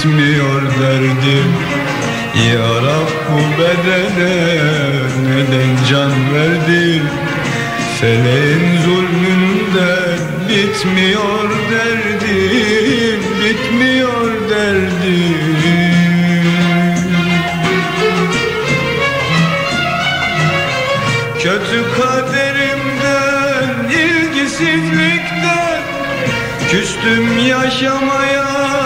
düşmüyor derdim. Ya Rab bu bedene neden can verdin? Feleğin zulmünden bitmiyor derdim Bitmiyor derdim. Kötü kaderimden, ilgisizlikten Küstüm yaşamaya.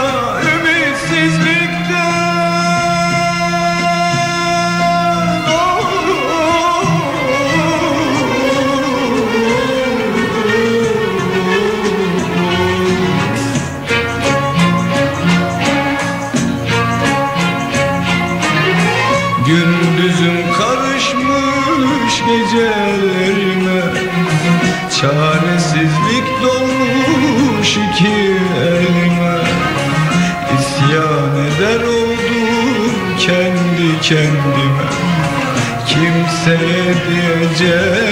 gece.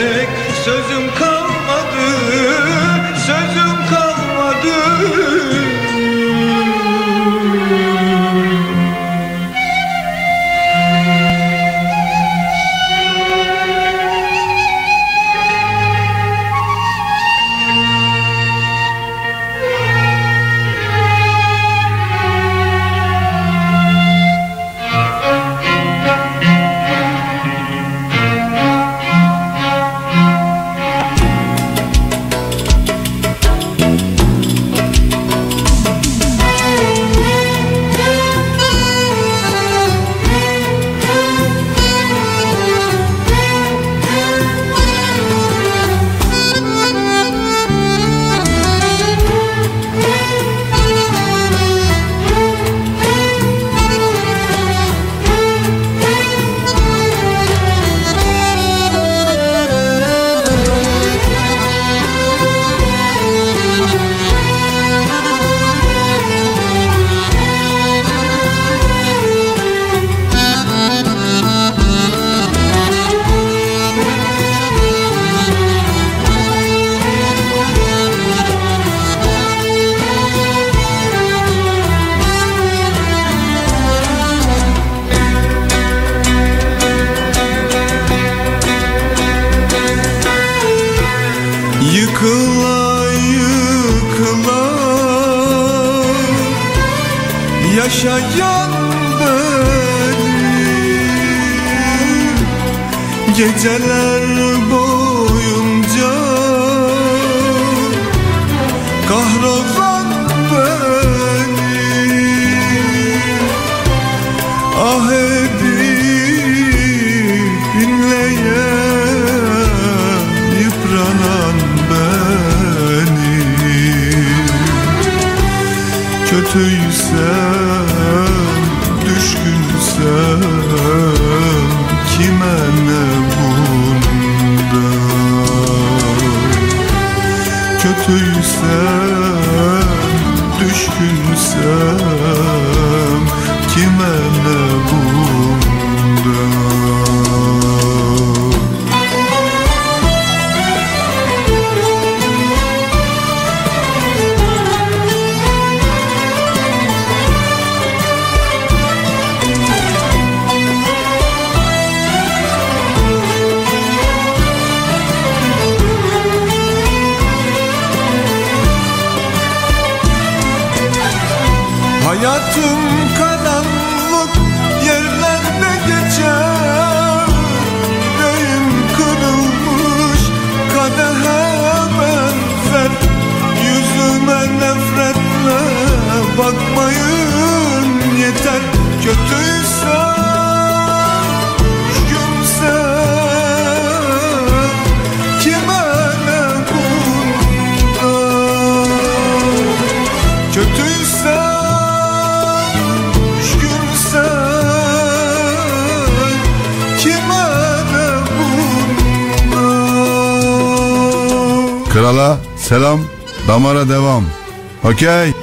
Hayatım karanlık yerlerde geçer. Yüreğim kırılmış kadehe benzer. Yüzüme nefretle bakmayın Krala selam, damara devam. Okey.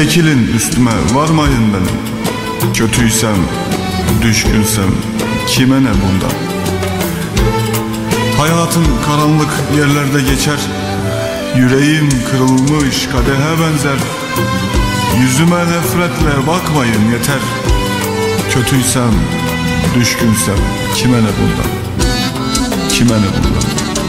Çekilin üstüme varmayın benim. Kötüysem, düşkünsem kime ne bunda Hayatım karanlık yerlerde geçer Yüreğim kırılmış kadehe benzer. Yüzüme nefretle bakmayın yeter. Kötüysem, düşkünsem kime ne bunda Kime ne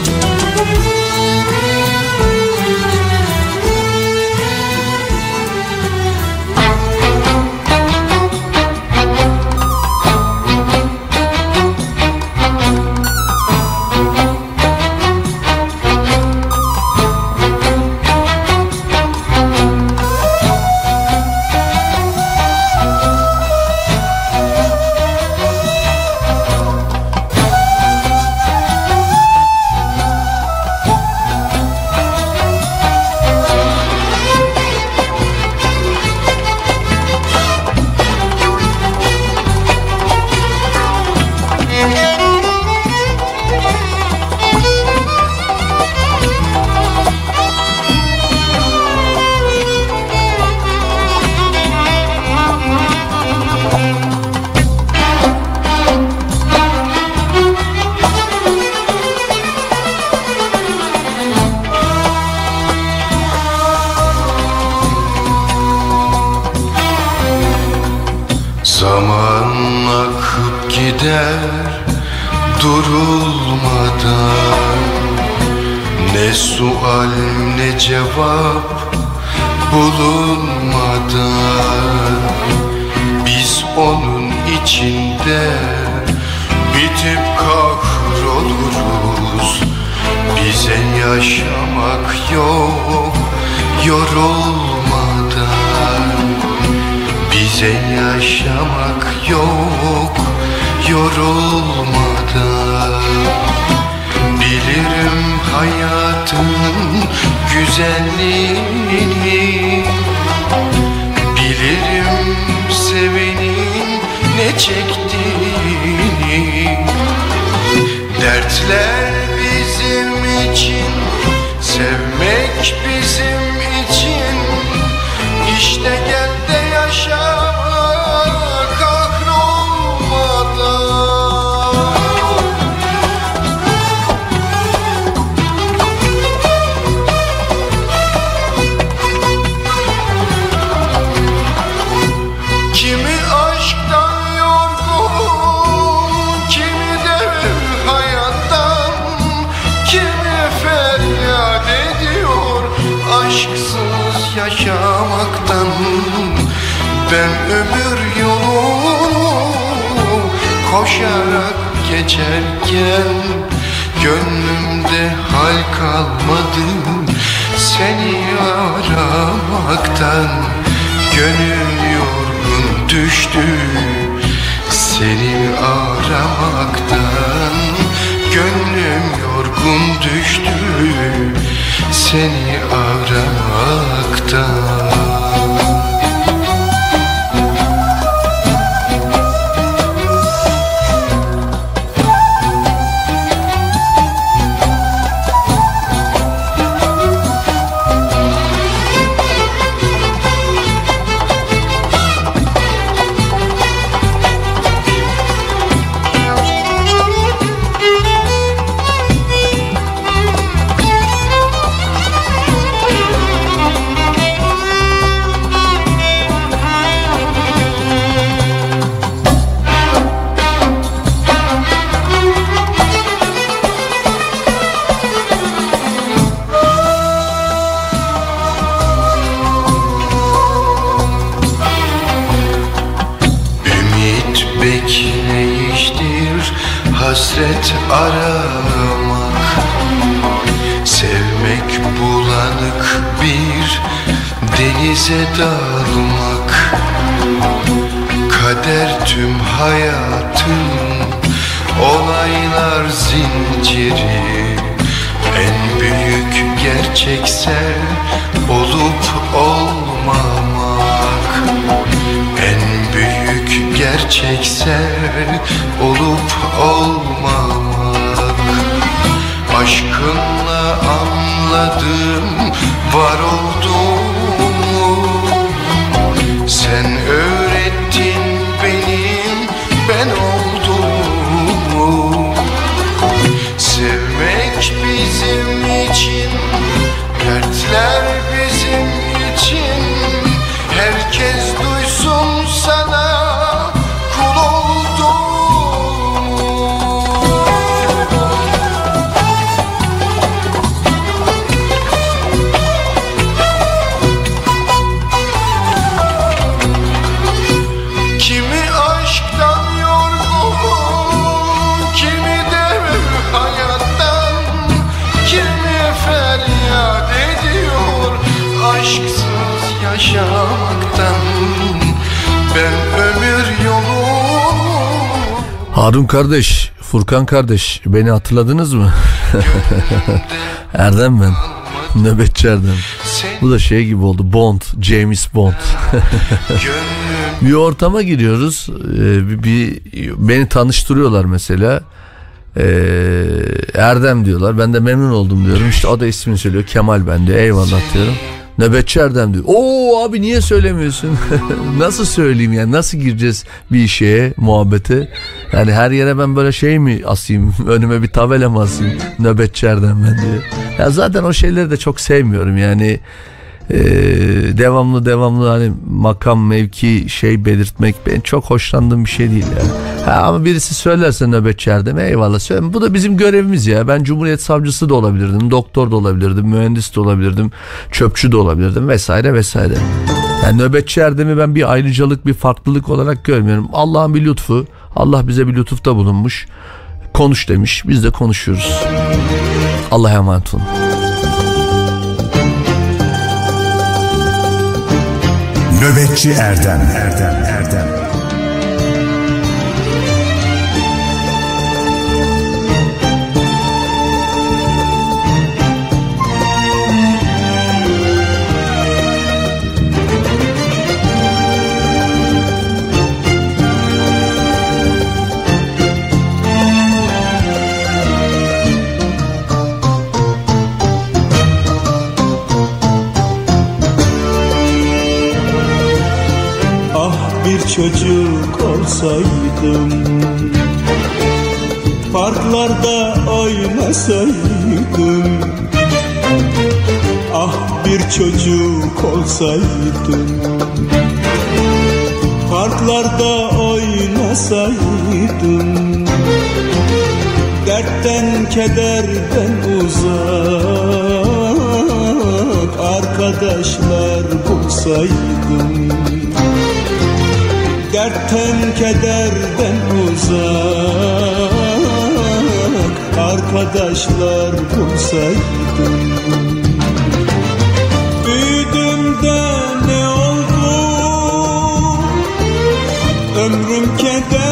kardeş, Furkan kardeş beni hatırladınız mı? Erdem ben. Nöbetçi Erdem. Bu da şey gibi oldu. Bond, James Bond. bir ortama giriyoruz. Ee, bir, bir beni tanıştırıyorlar mesela. Ee, Erdem diyorlar. Ben de memnun oldum diyorum. İşte o da ismini söylüyor. Kemal ben diyor. Eyvallah diyorum. Nöbetçi Erdem diyor. Oo abi niye söylemiyorsun? nasıl söyleyeyim yani? Nasıl gireceğiz bir şeye, muhabbete? Yani her yere ben böyle şey mi asayım? Önüme bir tabela mı asayım? Nöbetçerden ben diye. Ya zaten o şeyleri de çok sevmiyorum yani. Ee, devamlı devamlı hani makam mevki şey belirtmek ben çok hoşlandığım bir şey değil yani. Ha, ama birisi söylerse nöbetçerden eyvallah söyleme. Bu da bizim görevimiz ya. Ben Cumhuriyet Savcısı da olabilirdim, doktor da olabilirdim, mühendis de olabilirdim, çöpçü de olabilirdim vesaire vesaire. Yani nöbetçi Erdem'i ben bir ayrıcalık, bir farklılık olarak görmüyorum. Allah'ın bir lütfu. Allah bize bir lütufta bulunmuş. Konuş demiş. Biz de konuşuyoruz. Allah'a emanet olun. Nöbetçi Erdem Erdem Erdem bir çocuk olsaydım Parklarda oynasaydım Ah bir çocuk olsaydım Parklarda oynasaydım Dertten kederden uzak Arkadaşlar bulsaydım Dertten kederden uzak. Arkadaşlar bulsaydım. Büyüdüm de ne oldu? Ömrüm kederle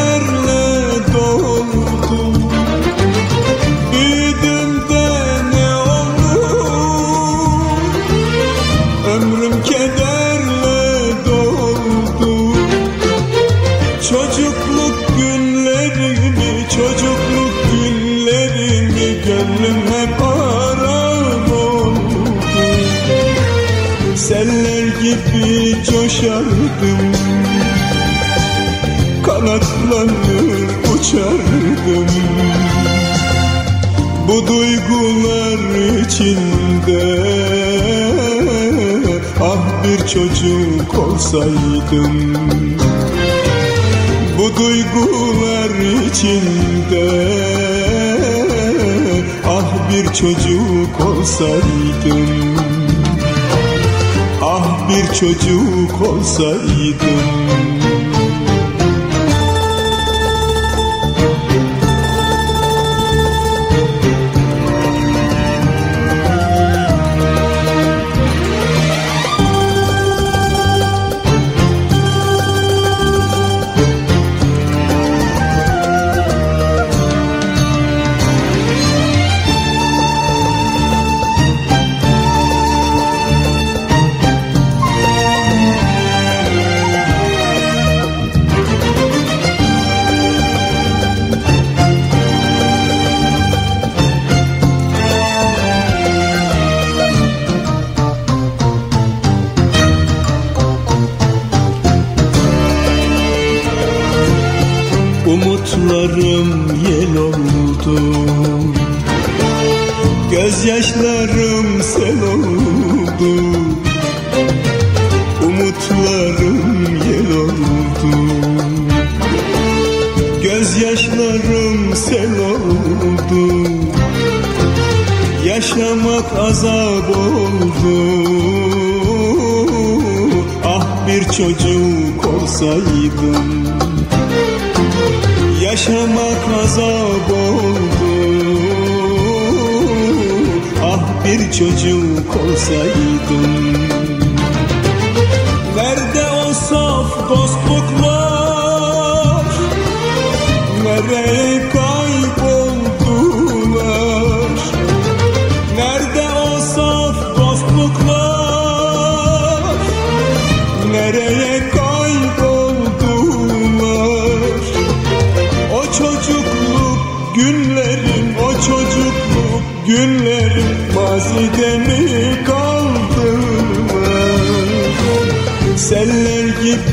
Kanatlanır uçardım. Bu duygular içinde Ah bir çocuk olsaydım. Bu duygular içinde Ah bir çocuk olsaydım. Ah bir çocuk olsaydım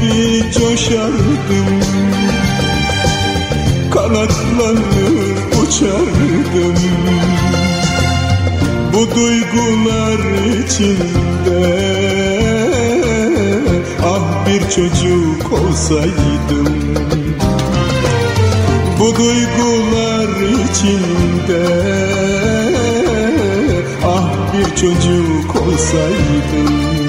gibi coşardım. Kanatlanır uçardım. Bu duygular içinde Ah bir çocuk olsaydım. Bu duygular içinde Ah bir çocuk olsaydım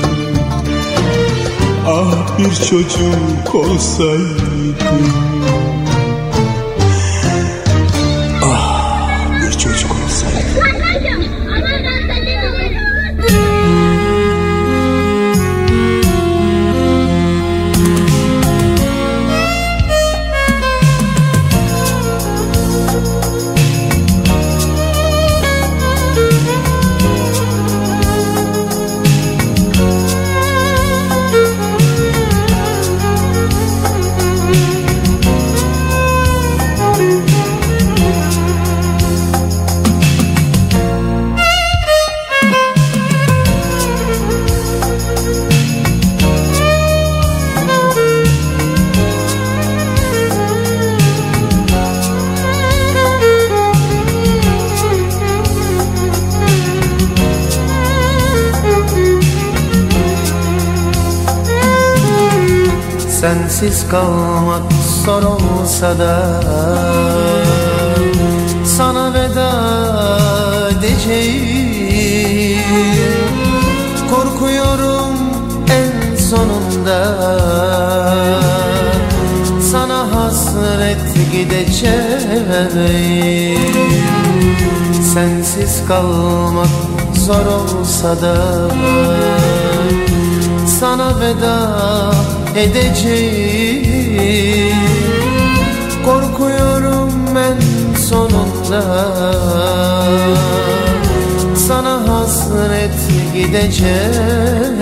Ah bir çocuk olsaydım kalmak zor olsa da Sana veda edeceğim. Korkuyorum en sonunda Sana hasret gideceğim. Sensiz kalmak zor olsa da sana veda edeceğim. Korkuyorum en sonunda. Sana hasret gideceğim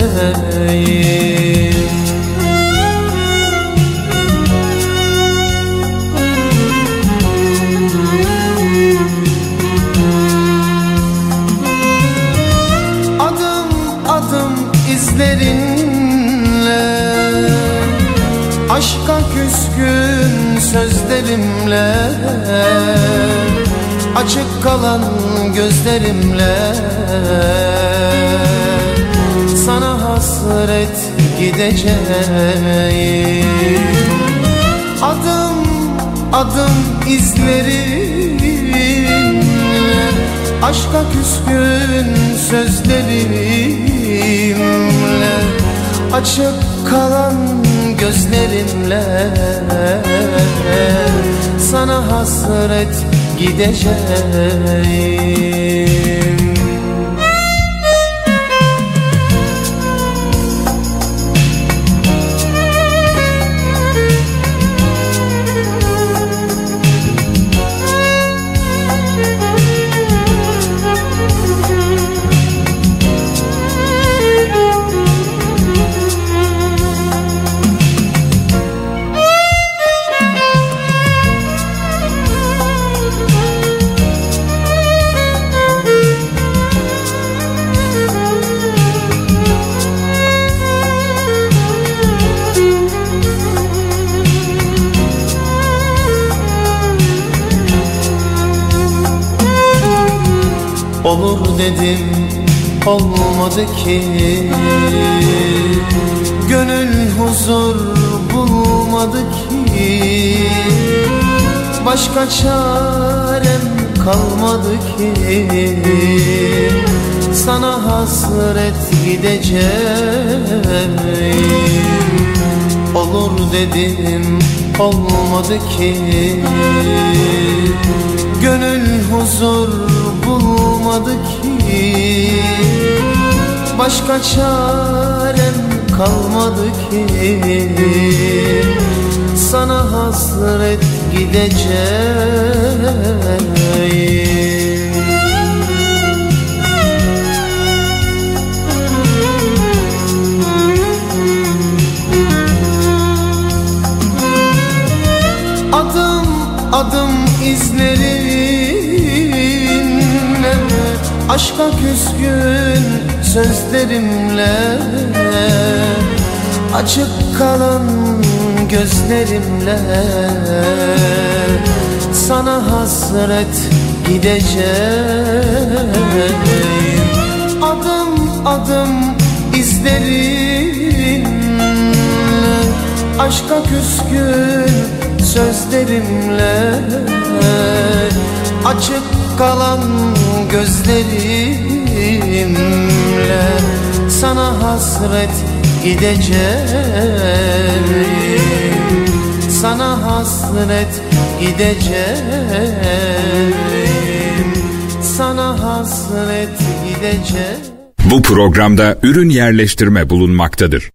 Aşka küskün sözlerimle Açık kalan gözlerimle. Sana hasret gideceğim. Adım adım izlerinle Aşka küskün sözlerimle Açık kalan gözlerimle. Sana hasret gideceğim Olur dedim olmadı ki. Gönül huzur bulmadı ki. Başka çarem kalmadı ki. Sana hasret gideceğim. Olur dedim olmadı ki. Gönül huzur bulmadı ki. Başka çarem kalmadı ki. Sana hasret gideceğim. Adım adım izlerinle Aşka küskün sözlerimle Açık kalan gözlerimle. Sana hasret gideceğim adım izlerinle Aşka küskün sözlerimle Açık kalan gözlerimle Sana hasret gideceğim. Sana hasret gideceğim. Sana hasret gideceğim. Bu programda ürün yerleştirme bulunmaktadır.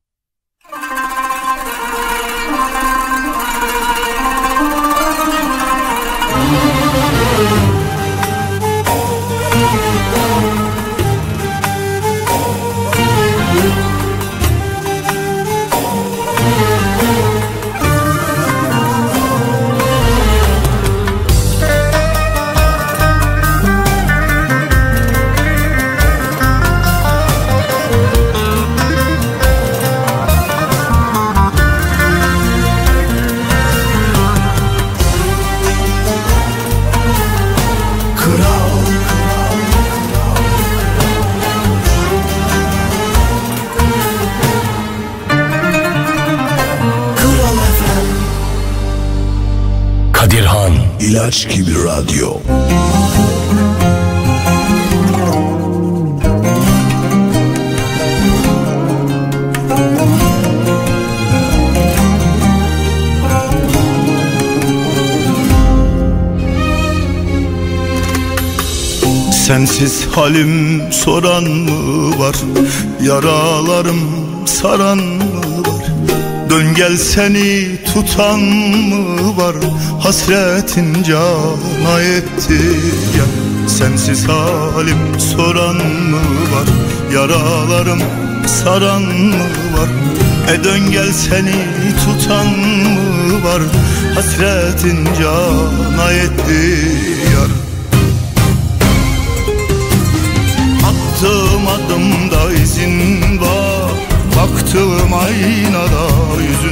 İlaç gibi radyo. Sensiz halim soran mı var Yaralarım saran mı Dön gel seni tutan mı var? Hasretin cana etti ya. Sensiz halim soran mı var? Yaralarım saran mı var? E dön gel seni tutan mı var? Hasretin cana etti yar Attığım adımda izin var Baktığım aynada yüzün